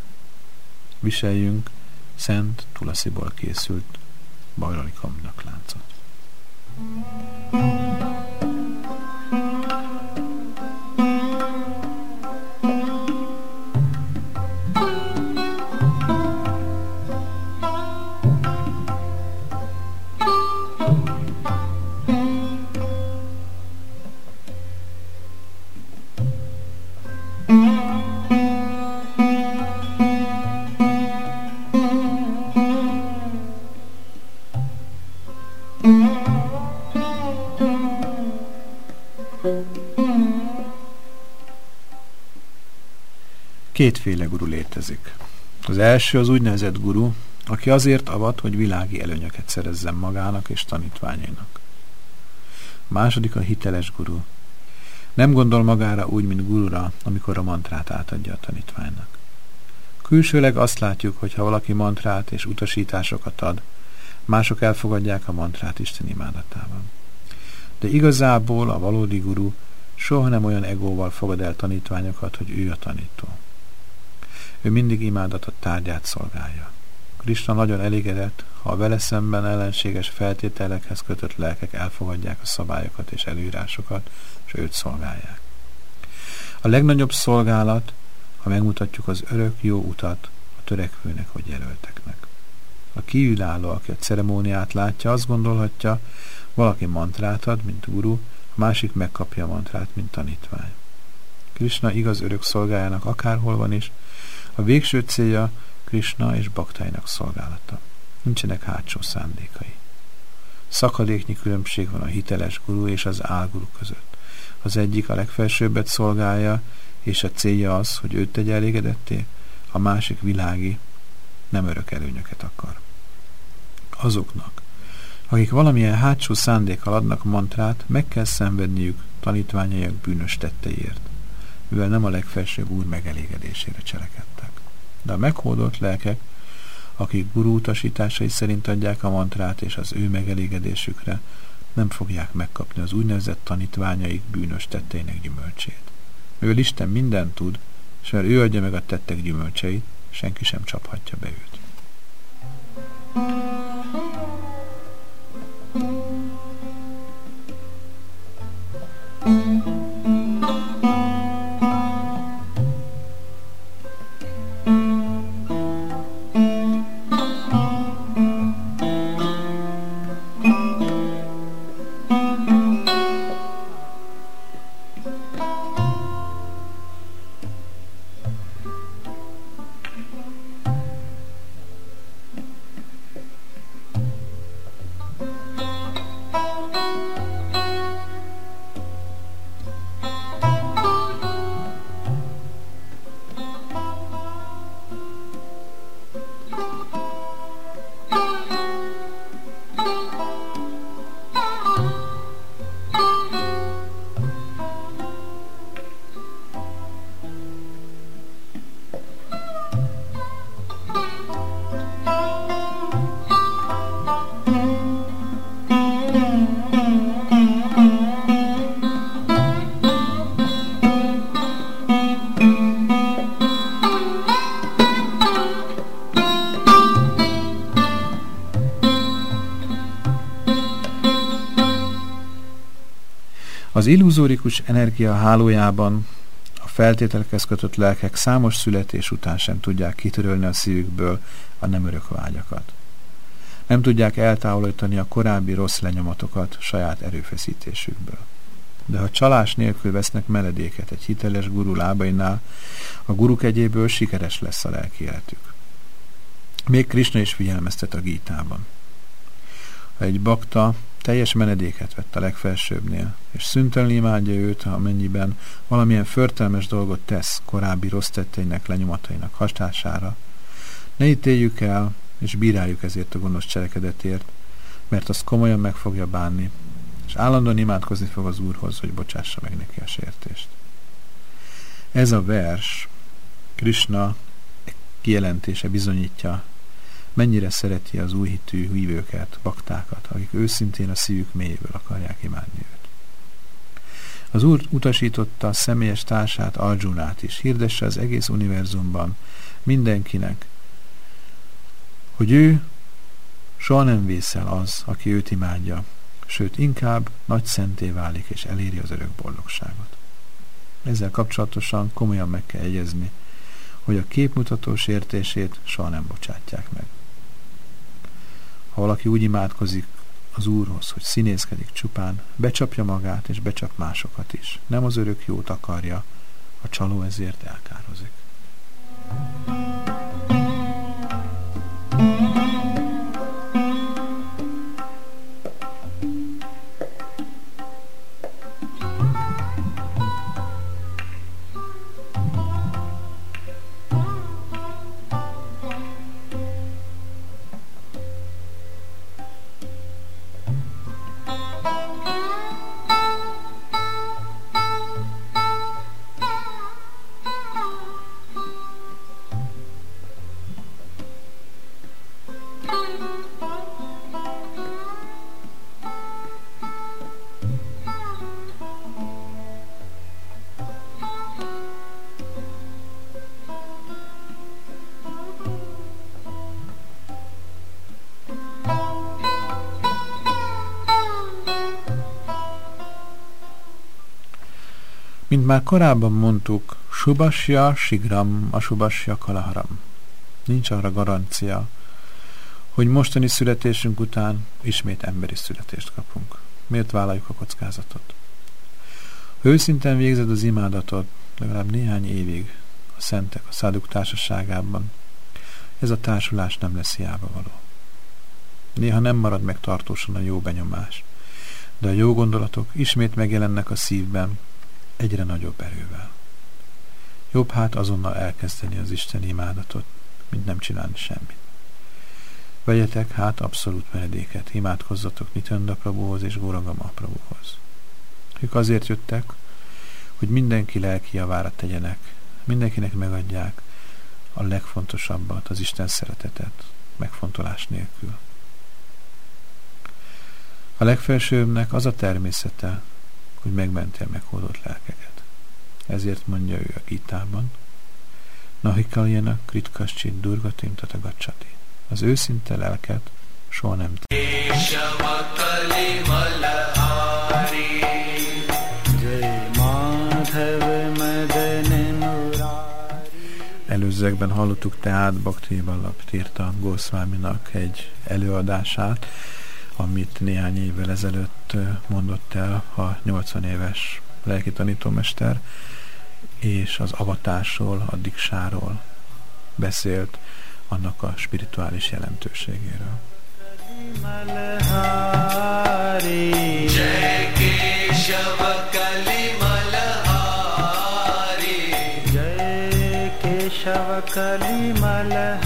Viseljünk szent tulasziból készült bajrali láncot. thank you Kétféle guru létezik. Az első az úgynevezett guru, aki azért avat, hogy világi előnyöket szerezzen magának és tanítványainak. A második a hiteles guru. Nem gondol magára úgy, mint gurura, amikor a mantrát átadja a tanítványnak. Külsőleg azt látjuk, hogy ha valaki mantrát és utasításokat ad, mások elfogadják a mantrát Isten imádatában. De igazából a valódi guru soha nem olyan egóval fogad el tanítványokat, hogy ő a tanító. Ő mindig imádatot tárgyát szolgálja. Krishna nagyon elégedett, ha a vele szemben ellenséges feltételekhez kötött lelkek elfogadják a szabályokat és előírásokat, és őt szolgálják. A legnagyobb szolgálat, ha megmutatjuk az örök jó utat a törekvőnek vagy jelölteknek. A kívülálló, aki a ceremóniát látja, azt gondolhatja, valaki mantrát ad, mint guru, a másik megkapja a mantrát, mint tanítvány. Krishna igaz örök szolgájának akárhol van is, A végső célja Krishna és baktáinak szolgálata. Nincsenek hátsó szándékai. Szakadéknyi különbség van a hiteles guru és az álguru között. Az egyik a legfelsőbbet szolgálja, és a célja az, hogy őt tegye elégedetté, a másik világi, nem örök előnyöket akar. Azoknak, akik valamilyen hátsó szándékkal adnak mantrát, meg kell szenvedniük tanítványaiak bűnös tetteiért, mivel nem a legfelsőbb úr megelégedésére cselekedtek. De a meghódolt lelkek, akik gurú utasításai szerint adják a mantrát és az ő megelégedésükre, nem fogják megkapni az úgynevezett tanítványaik bűnös tetteinek gyümölcsét. Mivel Isten mindent tud, és mert ő adja meg a tettek gyümölcseit, senki sem csaphatja be őt. Az illuzórikus energia hálójában a feltételekhez kötött lelkek számos születés után sem tudják kitörölni a szívükből a nem örök vágyakat. Nem tudják eltávolítani a korábbi rossz lenyomatokat saját erőfeszítésükből. De ha csalás nélkül vesznek meledéket egy hiteles guru lábainál, a guruk egyéből sikeres lesz a lelki életük. Még Krishna is figyelmeztet a gítában. Ha egy bakta teljes menedéket vett a legfelsőbbnél, és szüntelenül imádja őt, amennyiben valamilyen förtelmes dolgot tesz korábbi rossz tetteinek lenyomatainak hatására. Ne ítéljük el, és bíráljuk ezért a gonosz cselekedetért, mert azt komolyan meg fogja bánni, és állandóan imádkozni fog az Úrhoz, hogy bocsássa meg neki a sértést. Ez a vers Krishna kijelentése bizonyítja, mennyire szereti az új hitű hívőket, baktákat, akik őszintén a szívük mélyéből akarják imádni őt. Az Úr utasította a személyes társát, Arjunát is, hirdesse az egész univerzumban mindenkinek, hogy ő soha nem vészel az, aki őt imádja, sőt inkább nagy szenté válik és eléri az örök boldogságot. Ezzel kapcsolatosan komolyan meg kell egyezni, hogy a képmutató sértését soha nem bocsátják meg. Ha valaki úgy imádkozik az Úrhoz, hogy színészkedik csupán, becsapja magát és becsap másokat is. Nem az örök jót akarja, a csaló ezért elkározik. Mint már korábban mondtuk, subasja sigram, a subasja kalaharam. Nincs arra garancia, hogy mostani születésünk után ismét emberi születést kapunk. Miért vállaljuk a kockázatot? Ha őszinten végzed az imádatod, legalább néhány évig a szentek, a száduk társaságában, ez a társulás nem lesz hiába való. Néha nem marad meg tartósan a jó benyomás, de a jó gondolatok ismét megjelennek a szívben, egyre nagyobb erővel. Jobb hát azonnal elkezdeni az Isten imádatot, mint nem csinálni semmit. Vegyetek hát abszolút menedéket, imádkozzatok Nitönda Prabhuhoz és guragama Prabhuhoz. Ők azért jöttek, hogy mindenki lelki javára tegyenek, mindenkinek megadják a legfontosabbat, az Isten szeretetet, megfontolás nélkül. A legfelsőbbnek az a természete, hogy megmenti a meghódott lelkeket. Ezért mondja ő a gitában, Nahikaljenak kritkascsit durgatim tatagacsati. Az őszinte lelket soha nem Előzőekben hallottuk tehát Bhakti Vallab Tirta Goswaminak egy előadását, amit néhány évvel ezelőtt mondott el a 80 éves lelki tanítómester, és az avatásról, a diksáról beszélt, annak a spirituális jelentőségéről. Jai Keshava Kali Malhari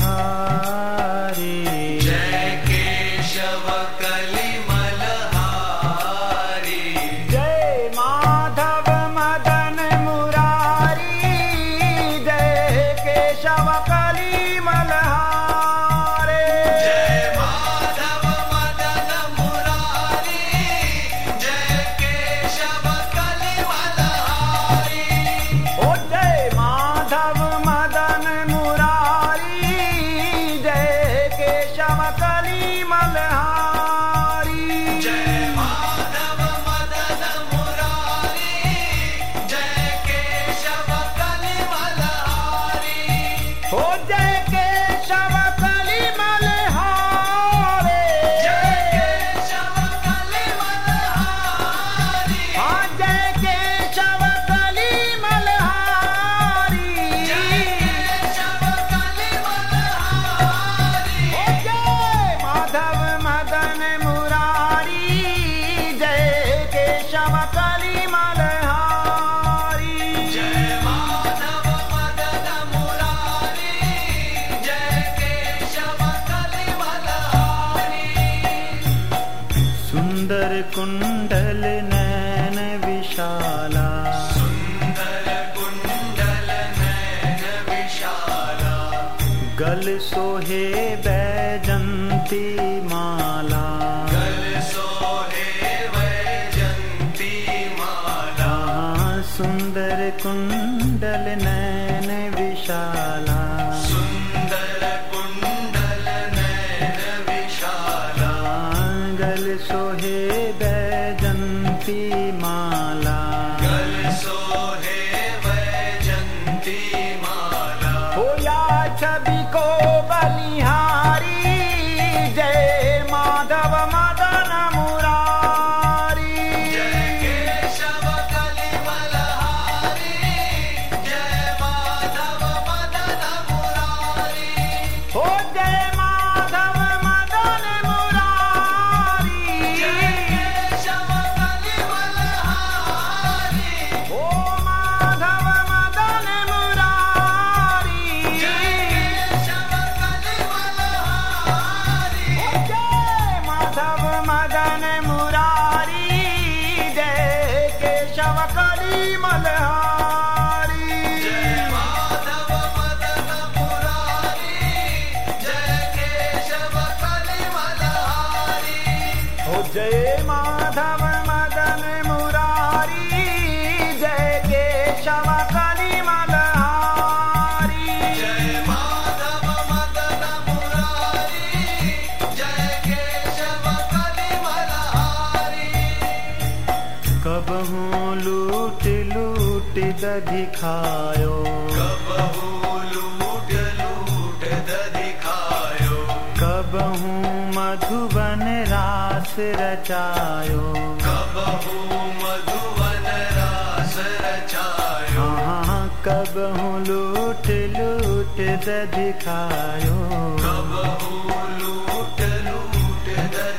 You. दिखायो। कबहू लूट लूट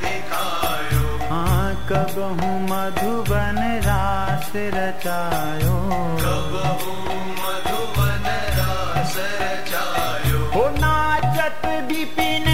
दिखायो। हाँ कबहू मधुबन रास रचायो। कबहू मधुबन रास रचायो। हो नाचत विपिन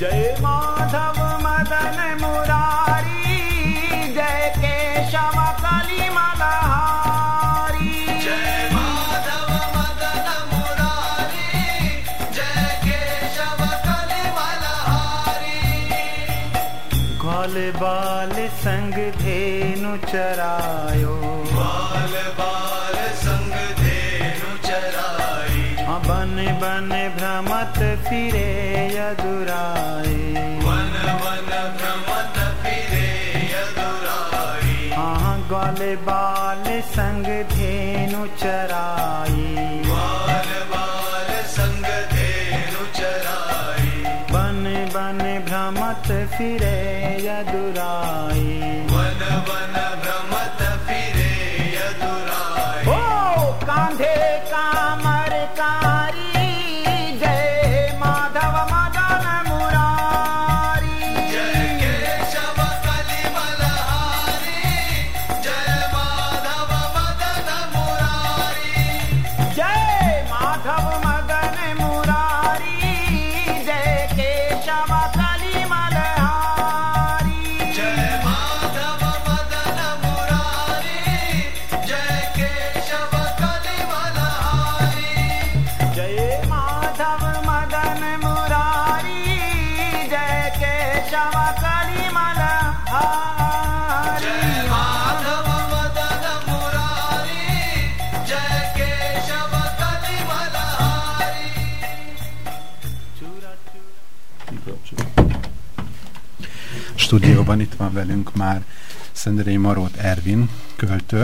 जय माधव मदन संग धेनु चराई। बार बार संग धेनु चराई। बन बन भ्रमत फिरे Stúdióban itt van velünk már Szendrei Marót Ervin, költő.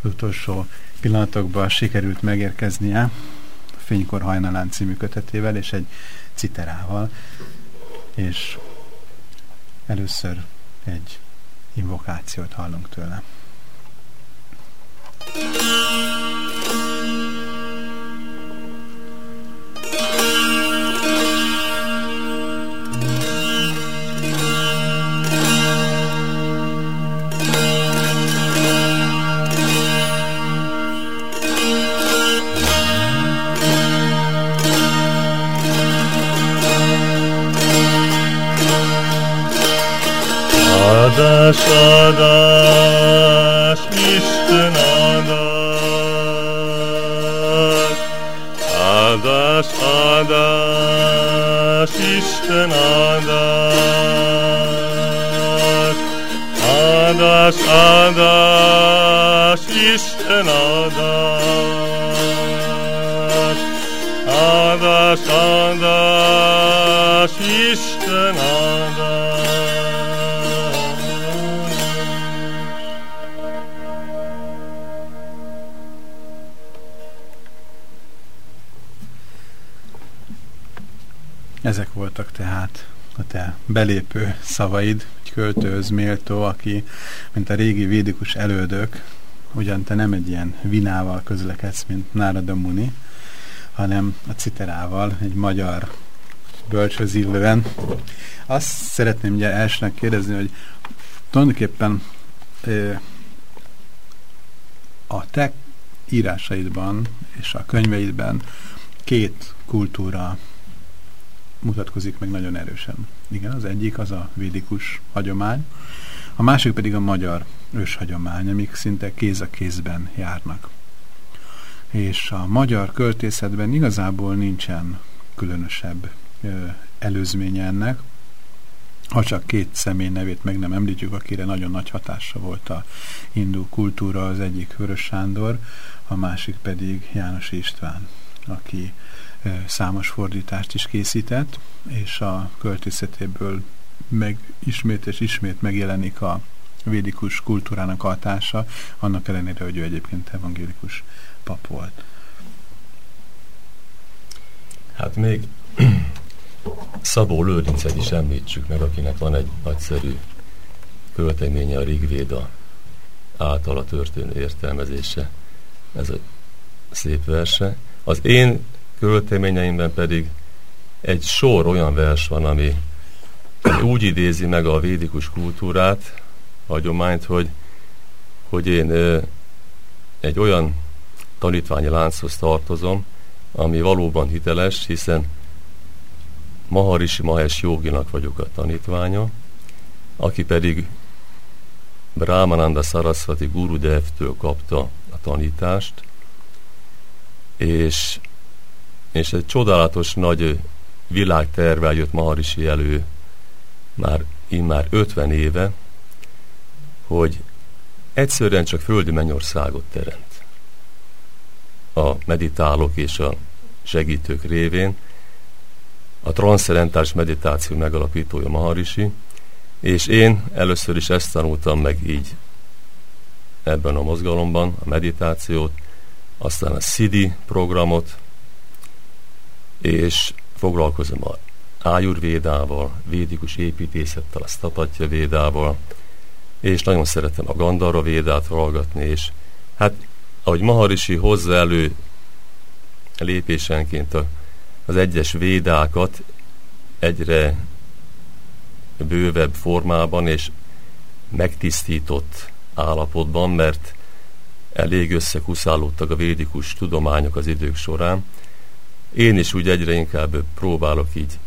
Az utolsó pillanatokban sikerült megérkeznie Fénykor hajnalán című kötetével és egy citerával, és először egy invokációt hallunk tőle. Áldás, áldás, Isten áldás. Áldás, áldás, Isten áldás. Áldás, áldás, Isten áldás. Áldás, áldás, te belépő szavaid, egy költőhöz méltó, aki, mint a régi védikus elődök, ugyan te nem egy ilyen vinával közlekedsz, mint Nárada Muni, hanem a citerával, egy magyar bölcsöz illően. Azt szeretném ugye elsőnek kérdezni, hogy tulajdonképpen a te írásaidban és a könyveidben két kultúra mutatkozik meg nagyon erősen. Igen, az egyik az a védikus hagyomány, a másik pedig a magyar őshagyomány, amik szinte kéz a kézben járnak. és a magyar költészetben igazából nincsen különösebb ö, előzménye ennek, ha csak két személy nevét meg nem említjük, akire nagyon nagy hatása volt a hindu kultúra, az egyik Vörös Sándor, a másik pedig János István, aki számos fordítást is készített, és a költészetéből meg ismét és ismét megjelenik a védikus kultúrának hatása, annak ellenére, hogy ő egyébként evangélikus pap volt. Hát még Szabó Lőrincet is említsük meg, akinek van egy nagyszerű költeménye a Rigvéda általa történő értelmezése. Ez a szép verse. Az én költeményeimben pedig egy sor olyan vers van, ami úgy idézi meg a védikus kultúrát, hagyományt, hogy, hogy én egy olyan tanítványi lánchoz tartozom, ami valóban hiteles, hiszen Maharishi Mahesh Joginak vagyok a tanítványa, aki pedig Brahmananda Sarasvati Gurudevtől kapta a tanítást, és, és egy csodálatos nagy világtervel jött Maharishi elő már immár 50 éve, hogy egyszerűen csak földi mennyországot teremt. A meditálók és a segítők révén, a transzcendentális meditáció megalapítója Maharishi, és én először is ezt tanultam meg így ebben a mozgalomban, a meditációt, aztán a SIDI programot, és foglalkozom a ájurvédával, védikus építészettel, a Stapatya védával, és nagyon szeretem a Gandharva védát hallgatni, és hát ahogy Maharishi hozza elő lépésenként a, az egyes védákat egyre bővebb formában és megtisztított állapotban, mert elég összekuszálódtak a védikus tudományok az idők során. Én is úgy egyre inkább próbálok így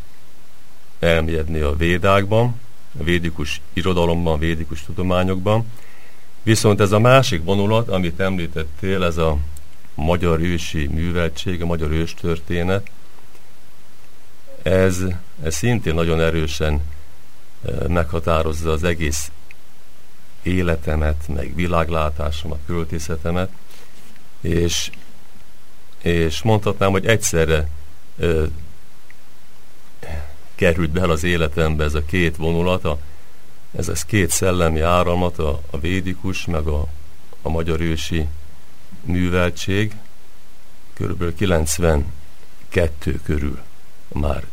elmélyedni a védákban, a védikus irodalomban, védikus tudományokban. Viszont ez a másik vonulat, amit említettél, ez a magyar ősi műveltség, a magyar őstörténet, ez, ez szintén nagyon erősen e, meghatározza az egész életemet, meg világlátásomat, költészetemet, és, és mondhatnám, hogy egyszerre ö, került be az életembe ez a két vonulat, a, ez az két szellemi áramlat, a, a védikus, meg a, a magyar ősi műveltség, körülbelül 92 körül már,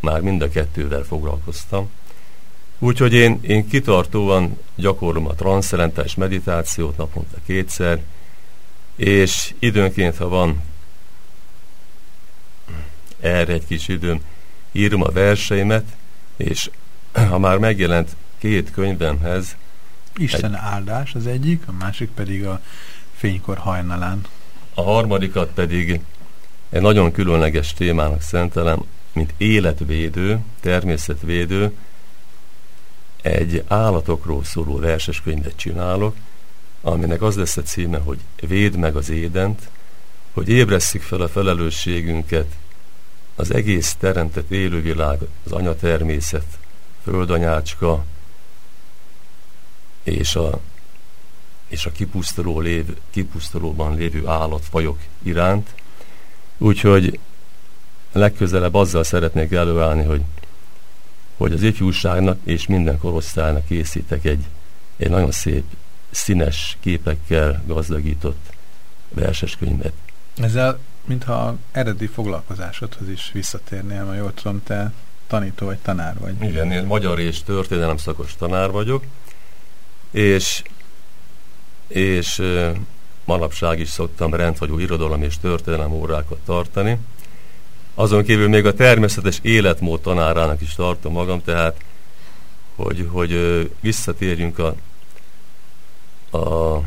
már mind a kettővel foglalkoztam. Úgyhogy én, én kitartóan gyakorlom a transzcendentális meditációt naponta kétszer, és időnként, ha van erre egy kis időm, írom a verseimet, és ha már megjelent két könyvemhez... Isten egy, áldás az egyik, a másik pedig a Fénykor hajnalán. A harmadikat pedig egy nagyon különleges témának szentelem, mint életvédő, természetvédő, egy állatokról szóló verseskönyvet csinálok, aminek az lesz a címe, hogy Véd meg az édent, hogy ébresszük fel a felelősségünket az egész teremtett élővilág, az anyatermészet, földanyácska és a, és a kipusztuló lév, kipusztulóban lévő állatfajok iránt. Úgyhogy legközelebb azzal szeretnék előállni, hogy, hogy az ifjúságnak és minden korosztálynak készítek egy, egy nagyon szép, színes képekkel gazdagított verseskönyvet. Ezzel mintha eredeti foglalkozásodhoz is visszatérnél, mert jól tudom, te tanító vagy tanár vagy. Igen, én magyar és történelem szakos tanár vagyok, és, és manapság is szoktam rendhagyó irodalom és történelem órákat tartani. Azon kívül még a természetes életmód tanárának is tartom magam, tehát hogy, hogy visszatérjünk a, a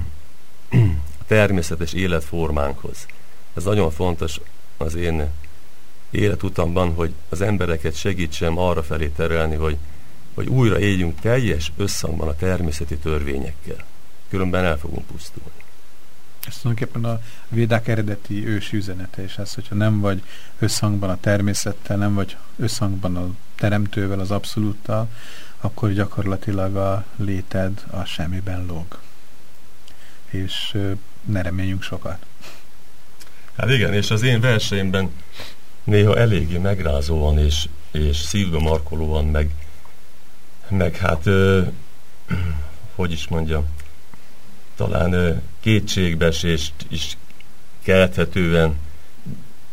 természetes életformánkhoz. Ez nagyon fontos az én életutamban, hogy az embereket segítsem arra felé terelni, hogy, hogy újra éljünk teljes összhangban a természeti törvényekkel. Különben el fogunk pusztulni. Ez tulajdonképpen a védák eredeti ősi üzenete, és ez, hogyha nem vagy összhangban a természettel, nem vagy összhangban a teremtővel, az abszolúttal, akkor gyakorlatilag a léted a semmiben lóg. És ne reméljünk sokat. Hát igen, és az én verseimben néha eléggé megrázóan és, és szívbe markolóan, meg, meg hát, ö, hogy is mondjam, talán ö, kétségbesést is kelthetően,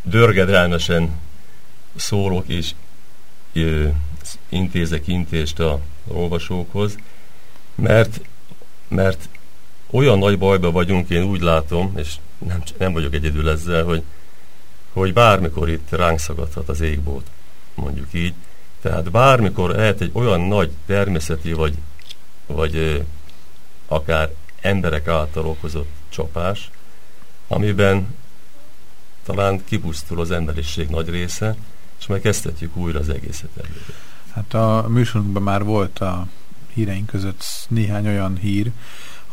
dörgedelmesen szólok és ö, intézek intést a olvasókhoz, mert, mert olyan nagy bajba vagyunk, én úgy látom, és nem, nem vagyok egyedül ezzel, hogy, hogy bármikor itt ránk szagadhat az égbót, mondjuk így. Tehát bármikor lehet egy olyan nagy természeti, vagy, vagy akár emberek által okozott csapás, amiben talán kipusztul az emberiség nagy része, és megkezdhetjük újra az egészet előre. Hát a műsorunkban már volt a híreink között néhány olyan hír,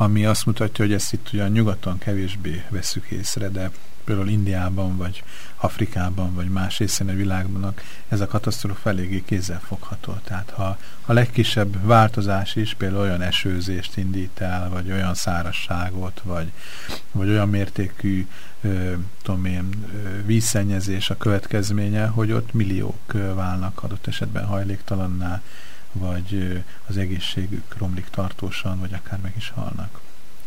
ami azt mutatja, hogy ezt itt ugyan nyugaton kevésbé veszük észre, de például Indiában, vagy Afrikában, vagy más részén a világban ez a katasztrófa eléggé kézzelfogható. Tehát ha a legkisebb változás is, például olyan esőzést indít el, vagy olyan szárasságot, vagy, vagy olyan mértékű ö, tudom én, vízszennyezés a következménye, hogy ott milliók válnak adott esetben hajléktalanná, vagy az egészségük romlik tartósan, vagy akár meg is halnak.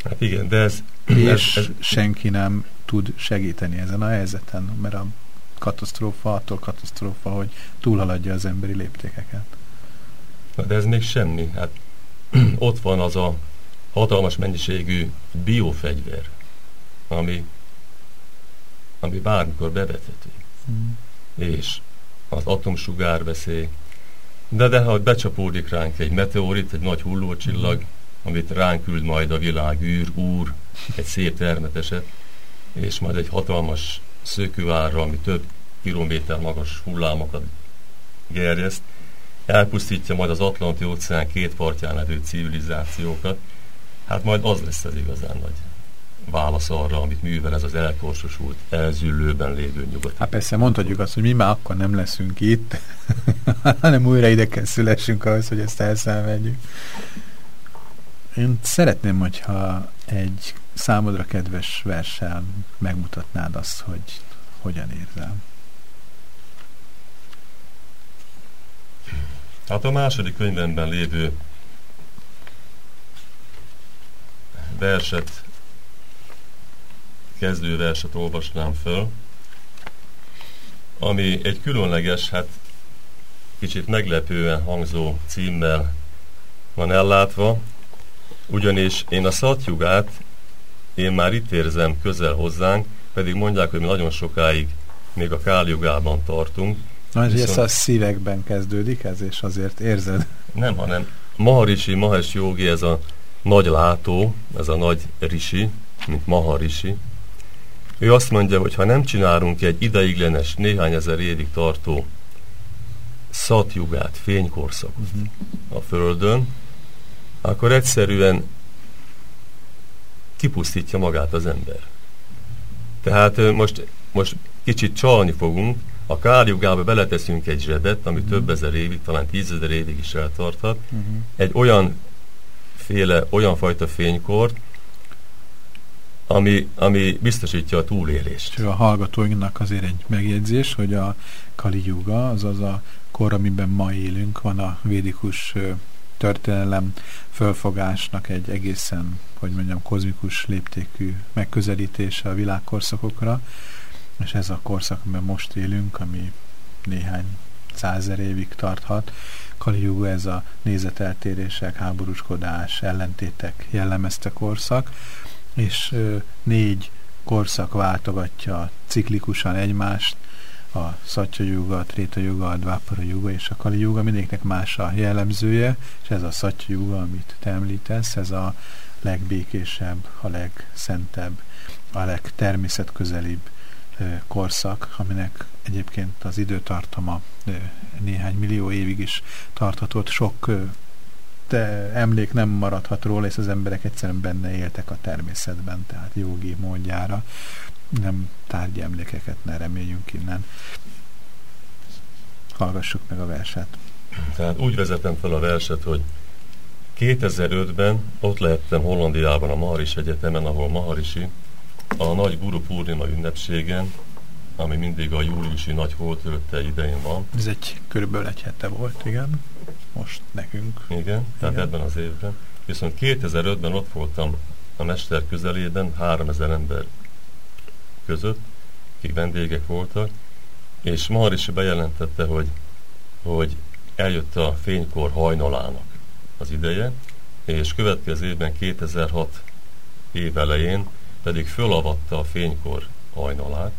Hát igen, de ez... És ez, ez senki nem tud segíteni ezen a helyzeten, mert a katasztrófa attól katasztrófa, hogy túlhaladja az emberi léptékeket. Na, de ez még semmi. Hát ott van az a hatalmas mennyiségű biofegyver, ami, ami bármikor bevethető. Mm. És az atomsugárveszély. De de ha becsapódik ránk egy meteorit, egy nagy hullócsillag, amit ránk küld majd a világ űr, úr, egy szép termeteset, és majd egy hatalmas szökőárra, ami több kilométer magas hullámokat gerjeszt, elpusztítja majd az Atlanti óceán két partján levő civilizációkat, hát majd az lesz az igazán nagy válasz arra, amit művel ez az elkorsosult, elzüllőben lévő nyugat. Hát persze mondhatjuk azt, hogy mi már akkor nem leszünk itt, hanem újra ide kell szülessünk ahhoz, hogy ezt elszenvedjük. Én szeretném, hogyha egy számodra kedves verssel megmutatnád azt, hogy hogyan érzel. Hát a második könyvemben lévő verset, kezdő verset olvasnám föl, ami egy különleges, hát kicsit meglepően hangzó címmel van ellátva, ugyanis én a szatjugát én már itt érzem közel hozzánk, pedig mondják, hogy mi nagyon sokáig még a káljugában tartunk. Na, ez Viszont... a szívekben kezdődik ez, és azért érzed? Nem, hanem Maharishi, Mahesh Yogi, ez a nagy látó, ez a nagy rishi, mint Maharishi. Ő azt mondja, hogy ha nem csinálunk egy ideiglenes, néhány ezer évig tartó szatjugát, fénykorszakot uh-huh. a Földön, akkor egyszerűen kipusztítja magát az ember. Tehát most, most kicsit csalni fogunk, a kárjugába beleteszünk egy zsebet, ami uh-huh. több ezer évig, talán tízezer évig is eltarthat, uh-huh. egy olyan féle, olyan fajta fénykort, ami, ami biztosítja a túlélést. És a hallgatóinknak azért egy megjegyzés, hogy a Kali Yuga, azaz a kor, amiben ma élünk, van a védikus történelem fölfogásnak egy egészen, hogy mondjam, kozmikus léptékű megközelítése a világkorszakokra, és ez a korszak, amiben most élünk, ami néhány százer évig tarthat. Kali ez a nézeteltérések, háborúskodás, ellentétek jellemezte korszak, és négy korszak váltogatja ciklikusan egymást, a Szatya Yuga, a Tréta Yuga, a Dvápara Yuga és a Kali Yuga, mindegyiknek más a jellemzője, és ez a Szatya Yuga, amit te említesz, ez a legbékésebb, a legszentebb, a legtermészetközelibb korszak, aminek egyébként az időtartama néhány millió évig is tarthatott. Sok emlék nem maradhat róla, és az emberek egyszerűen benne éltek a természetben, tehát jogi módjára. Nem tárgyi emlékeket ne reméljünk innen. Hallgassuk meg a verset. Tehát úgy vezetem fel a verset, hogy 2005-ben ott lehettem Hollandiában a Maharishi Egyetemen, ahol Maharishi a nagy Guru Purnima ünnepségen, ami mindig a júliusi nagy holtölte idején van. Ez egy körülbelül egy hete volt, igen. Most nekünk. Igen, tehát Igen. ebben az évben. Viszont 2005-ben ott voltam a mester közelében, 3000 ember között, akik vendégek voltak, és Maharishi bejelentette, hogy, hogy eljött a fénykor hajnalának az ideje, és következő évben 2006 év elején pedig fölavatta a fénykor hajnalát.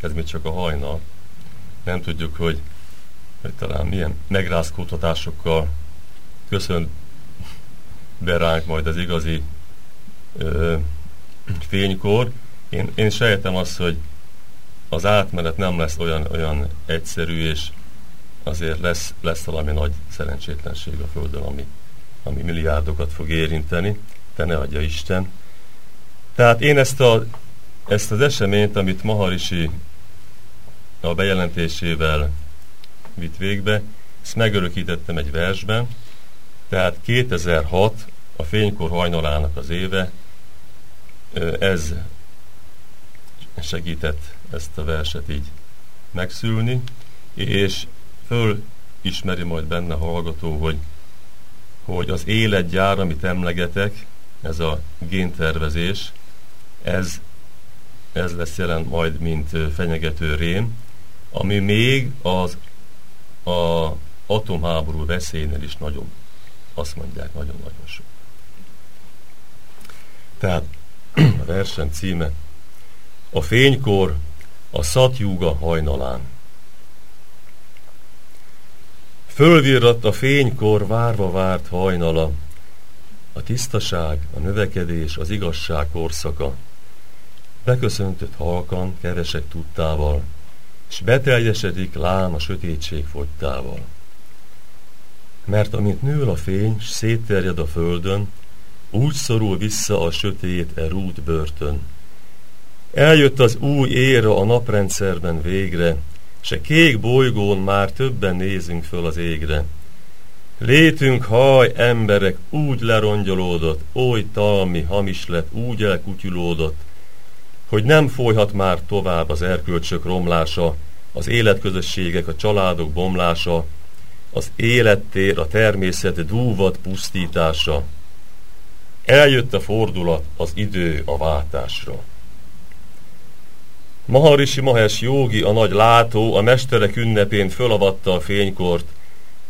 Ez még csak a hajnal. Nem tudjuk, hogy, hogy talán milyen megrázkódtatásokkal köszön be ránk majd az igazi ö, fénykor. Én, én sejtem azt, hogy az átmenet nem lesz olyan, olyan egyszerű, és azért lesz, lesz valami nagy szerencsétlenség a Földön, ami, ami milliárdokat fog érinteni, te ne adja Isten. Tehát én ezt, a, ezt az eseményt, amit Maharishi a bejelentésével vitt végbe, ezt megörökítettem egy versben, tehát 2006 a fénykor hajnalának az éve, ez segített ezt a verset így megszülni, és fölismeri majd benne a hallgató, hogy, hogy az életgyár, amit emlegetek, ez a géntervezés, ez, ez lesz jelen majd, mint fenyegető rém, ami még az a atomháború veszélynél is nagyobb. Azt mondják, nagyon-nagyon sok. Tehát a verseny címe A fénykor a szatjúga hajnalán. Fölvirratt a fénykor várva várt hajnala, a tisztaság, a növekedés, az igazság korszaka. Beköszöntött halkan, kevesek tudtával, s beteljesedik lám a sötétség fogytával. Mert amint nő a fény, s szétterjed a földön, úgy szorul vissza a sötét e börtön. Eljött az új éra a naprendszerben végre, se kék bolygón már többen nézünk föl az égre. Létünk haj, emberek, úgy lerongyolódott, oly talmi, hamis lett, úgy elkutyulódott, hogy nem folyhat már tovább az erkölcsök romlása, az életközösségek, a családok bomlása, az élettér, a természet dúvat pusztítása. Eljött a fordulat, az idő a váltásra. Maharishi Mahesh Jogi, a nagy látó, a mesterek ünnepén fölavatta a fénykort.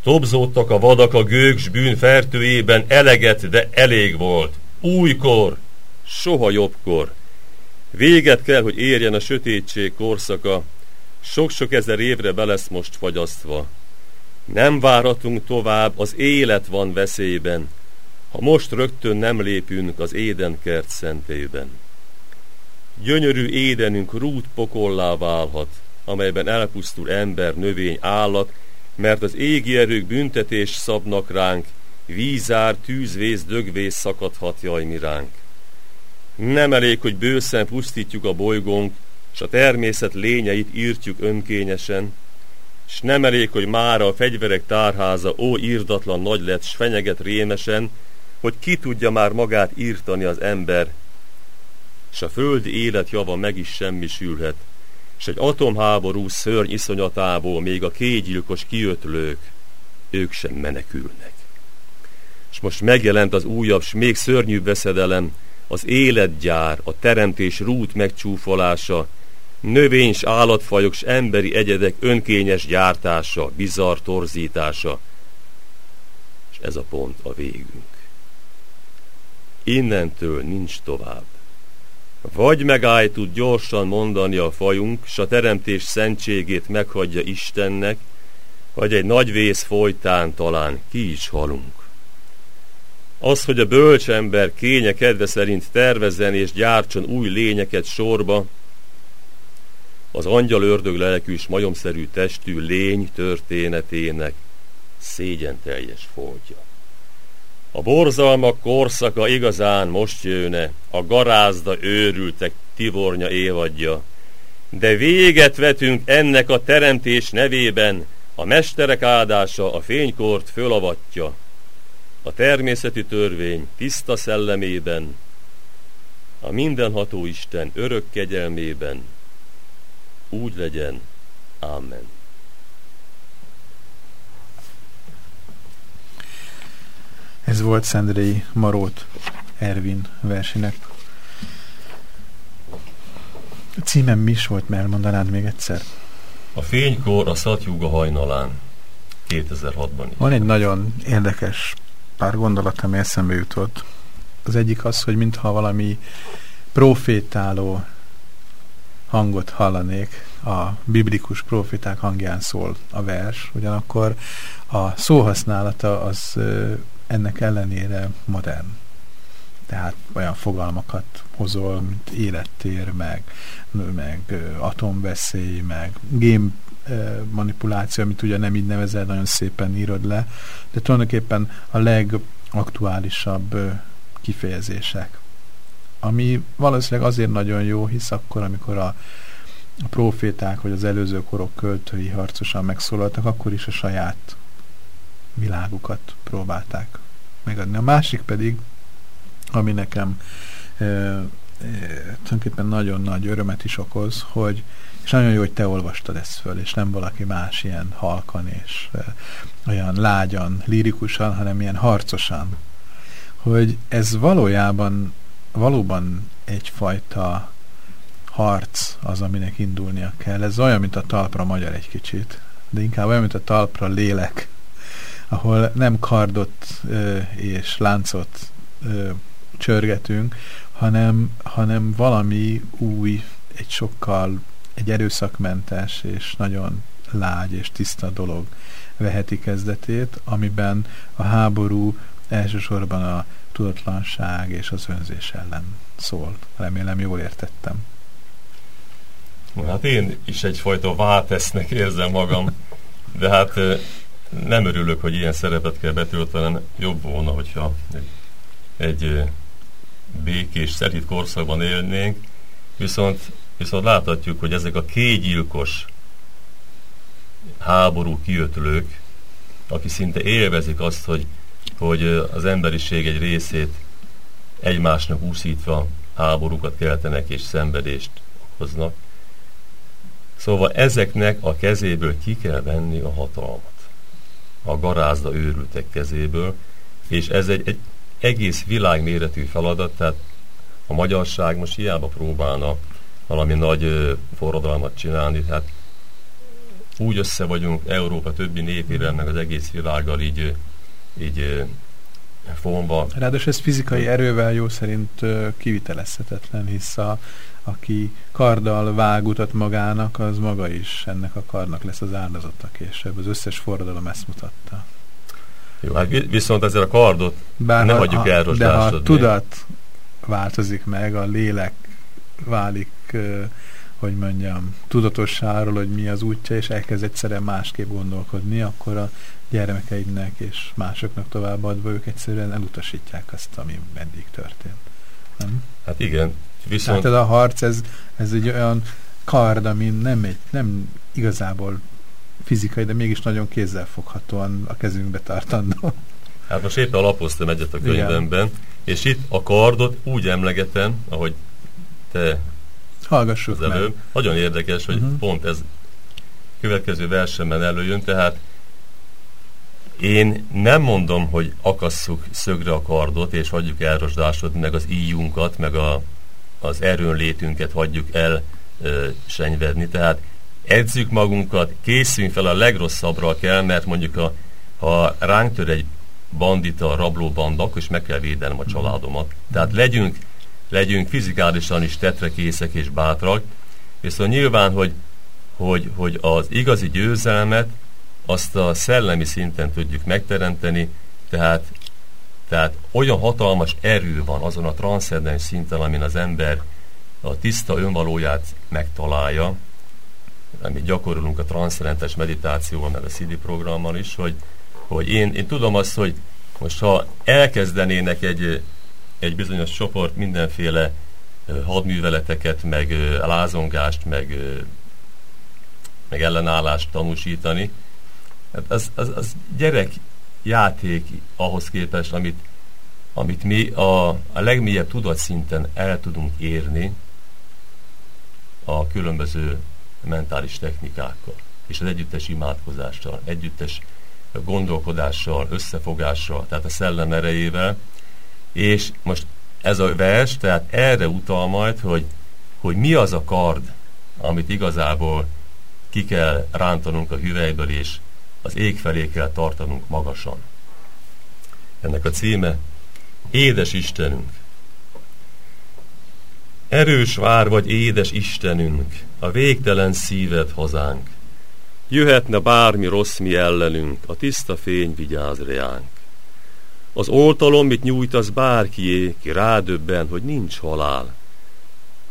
Tobzódtak a vadak a gőgs bűn fertőjében, eleget, de elég volt. Újkor, soha jobbkor. Véget kell, hogy érjen a sötétség korszaka, sok-sok ezer évre be lesz most fagyasztva. Nem várhatunk tovább, az élet van veszélyben, ha most rögtön nem lépünk az édenkert szentében. Gyönyörű édenünk rút pokollá válhat, amelyben elpusztul ember, növény, állat, mert az égi erők büntetés szabnak ránk, vízár, tűzvész, dögvész szakadhat jaj mi ránk. Nem elég, hogy bőszen pusztítjuk a bolygónk, s a természet lényeit írtjuk önkényesen, s nem elég, hogy mára a fegyverek tárháza ó írdatlan nagy lett, s fenyeget rémesen, hogy ki tudja már magát írtani az ember, s a földi élet java meg is semmisülhet, s egy atomháború szörny iszonyatából még a kégyilkos kiötlők, ők sem menekülnek. És most megjelent az újabb, s még szörnyűbb veszedelem, az életgyár, a teremtés rút megcsúfolása, növény s állatfajok s emberi egyedek önkényes gyártása, bizarr torzítása. És ez a pont a végünk. Innentől nincs tovább. Vagy megáll tud gyorsan mondani a fajunk, s a teremtés szentségét meghagyja Istennek, vagy egy nagy vész folytán talán ki is halunk. Az, hogy a bölcs ember kénye kedve szerint tervezzen és gyártson új lényeket sorba, az angyal ördög lelkű és majomszerű testű lény történetének szégyen teljes foltja. A borzalmak korszaka igazán most jönne, a garázda őrültek tivornya évadja. De véget vetünk ennek a teremtés nevében, a mesterek áldása a fénykort fölavatja. A természeti törvény tiszta szellemében, a mindenható Isten örök kegyelmében. Úgy legyen. Amen. Ez volt Szendrei Marót Ervin versének. A címem mi is volt, mert elmondanád még egyszer? A fénykor a Szatjúga hajnalán 2006-ban is. Van egy nagyon érdekes pár gondolat, ami eszembe jutott. Az egyik az, hogy mintha valami profétáló hangot hallanék, a biblikus proféták hangján szól a vers, ugyanakkor a szóhasználata az ennek ellenére modern. Tehát olyan fogalmakat hozol, mint élettér, meg, meg atomveszély, meg gém ö, manipuláció, amit ugye nem így nevezel, nagyon szépen írod le, de tulajdonképpen a legaktuálisabb kifejezések. Ami valószínűleg azért nagyon jó, hisz akkor, amikor a, a proféták vagy az előző korok költői harcosan megszólaltak, akkor is a saját világukat próbálták megadni. A másik pedig, ami nekem e, e, tulajdonképpen nagyon nagy örömet is okoz, hogy és nagyon jó, hogy te olvastad ezt föl, és nem valaki más ilyen halkan és olyan lágyan, lirikusan, hanem ilyen harcosan. Hogy ez valójában valóban egyfajta harc az, aminek indulnia kell. Ez olyan, mint a talpra magyar egy kicsit, de inkább olyan, mint a talpra lélek, ahol nem kardot ö, és láncot ö, csörgetünk, hanem, hanem valami új, egy sokkal, egy erőszakmentes és nagyon lágy és tiszta dolog veheti kezdetét, amiben a háború elsősorban a tudatlanság és az önzés ellen szól. Remélem jól értettem. Hát én is egyfajta váltesznek érzem magam, de hát nem örülök, hogy ilyen szerepet kell betöltenem. Jobb volna, hogyha egy békés, szelít korszakban élnénk, viszont, viszont láthatjuk, hogy ezek a kégyilkos háború kiötlők, aki szinte élvezik azt, hogy, hogy az emberiség egy részét egymásnak úszítva háborúkat keltenek és szenvedést okoznak. Szóval ezeknek a kezéből ki kell venni a hatalmat. A garázda őrültek kezéből, és ez egy, egy egész világméretű feladat, tehát a magyarság most hiába próbálna valami nagy forradalmat csinálni, tehát úgy össze vagyunk Európa többi népével, meg az egész világgal így, így fonva. Ráadásul ez fizikai erővel jó szerint kivitelezhetetlen, hisz a, aki karddal vág utat magának, az maga is ennek a kardnak lesz az áldozata később. Az összes forradalom ezt mutatta. Jó, hát viszont ezzel a kardot Bár nem ha, hagyjuk ha, De ha a elrosdásodni. tudat változik meg, a lélek válik, hogy mondjam, tudatossáról, hogy mi az útja, és elkezd egyszerűen másképp gondolkodni, akkor a gyermekeidnek és másoknak továbbadva ők egyszerűen elutasítják azt, ami eddig történt. Nem? Hát igen, viszont... Tehát ez a harc, ez, ez egy olyan kard, ami nem, egy, nem igazából fizikai, de mégis nagyon kézzelfoghatóan a kezünkbe tartandó. Hát most éppen lapoztam egyet a könyvemben, Igen. és itt a kardot úgy emlegetem, ahogy te Hallgassuk az előbb. meg. Nagyon érdekes, hogy uh-huh. pont ez következő versenben előjön, tehát én nem mondom, hogy akasszuk szögre a kardot, és hagyjuk elrosdásodni, meg az íjunkat, meg a, az erőnlétünket hagyjuk el ö, senyvedni. Tehát edzük magunkat, készüljünk fel a legrosszabbra kell, mert mondjuk a, ha ránk tör egy bandita, rabló banda, akkor is meg kell védenem a családomat. Tehát legyünk, legyünk fizikálisan is tetrekészek és bátrak, viszont nyilván, hogy, hogy, hogy az igazi győzelmet azt a szellemi szinten tudjuk megteremteni, tehát, tehát olyan hatalmas erő van azon a transzcendens szinten, amin az ember a tiszta önvalóját megtalálja, amit gyakorolunk a transzcendentes meditációval, meg a CD programmal is, hogy, hogy én, én tudom azt, hogy Most ha elkezdenének egy, egy bizonyos csoport mindenféle hadműveleteket, meg lázongást, meg, meg ellenállást tanúsítani, hát az, az, az gyerek játék ahhoz képest, amit, amit mi a, a legmélyebb tudatszinten el tudunk érni a különböző mentális technikákkal, és az együttes imádkozással, együttes gondolkodással, összefogással, tehát a szellem erejével, és most ez a vers, tehát erre utal majd, hogy, hogy mi az a kard, amit igazából ki kell rántanunk a hüvelyből, és az ég felé kell tartanunk magasan. Ennek a címe Édes Istenünk. Erős vár vagy édes Istenünk, a végtelen szíved hazánk. Jöhetne bármi rossz mi ellenünk, a tiszta fény vigyáz reánk. Az oltalom, mit nyújtasz bárkié, ki rádöbben, hogy nincs halál.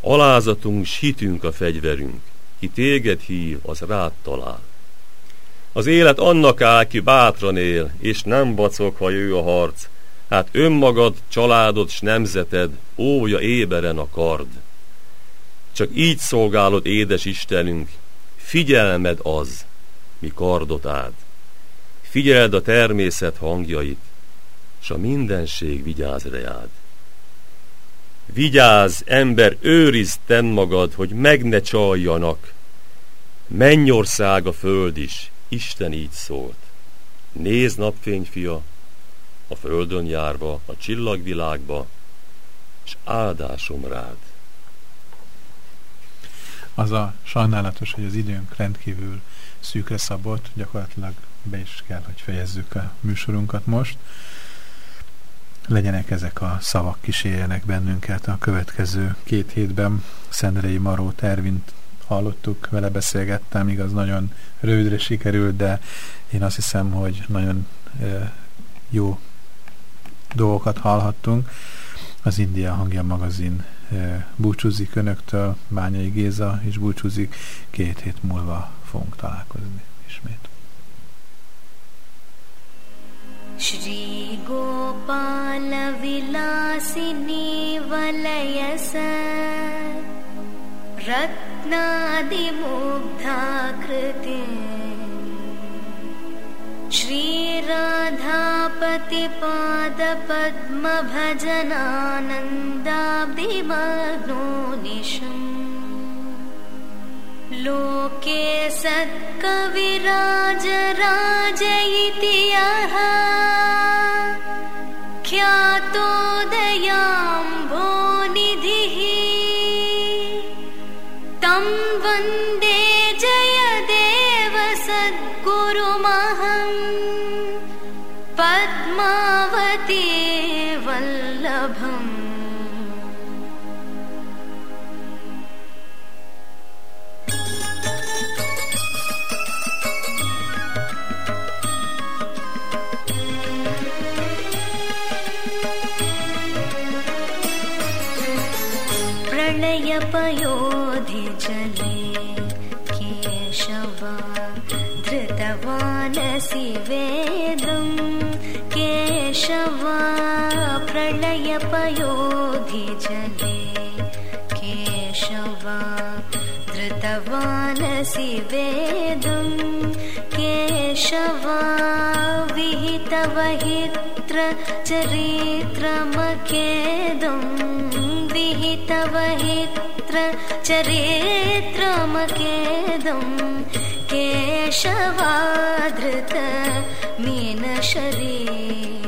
Alázatunk, hitünk a fegyverünk, ki téged hív, az rád talál. Az élet annak áll, ki bátran él, és nem bacog, ha jő a harc. Hát önmagad, családod s nemzeted, óvja éberen a kard. Csak így szolgálod, édes Istenünk, figyelmed az, mi kardot ád. Figyeld a természet hangjait, s a mindenség vigyáz reád. Vigyázz, ember, őrizd ten magad, hogy meg ne csaljanak. Mennyország a föld is, Isten így szólt. Nézd napfény fia, a földön járva, a csillagvilágba, és áldásom rád. Az a sajnálatos, hogy az időnk rendkívül szűkre szabott, gyakorlatilag be is kell, hogy fejezzük a műsorunkat most. Legyenek ezek a szavak kísérjenek bennünket a következő két hétben. Szendrei Maró Tervint hallottuk, vele beszélgettem, igaz, nagyon rövidre sikerült, de én azt hiszem, hogy nagyon e, jó dolgokat hallhattunk. Az India Hangja magazin e, búcsúzik önöktől, Bányai Géza is búcsúzik, két hét múlva fogunk találkozni श्रीगोपालविलासिनी वलयस रत्नादिमुग्धाकृति। श्रीराधापतिपादपद्मभजनानन्दाब्धिमग्नो निशम् लोके सत्कविराजराज इति यः ख्यातोदयाम्भोनिधिः तं वन्दे जयदेव सद्गुरुमहम् पद्मावती वल्लभम् प्रलयपयोधिजले केशवा धृतवानसि वेदं केशवा प्रलयपयोधिजले केशवा धृतवानसि वेदं केशवा विहितवहित्र चरित्रमखेदम् हितवहित्र तव हित्र चरित्रमकेदं केशवाधृत मीनशरी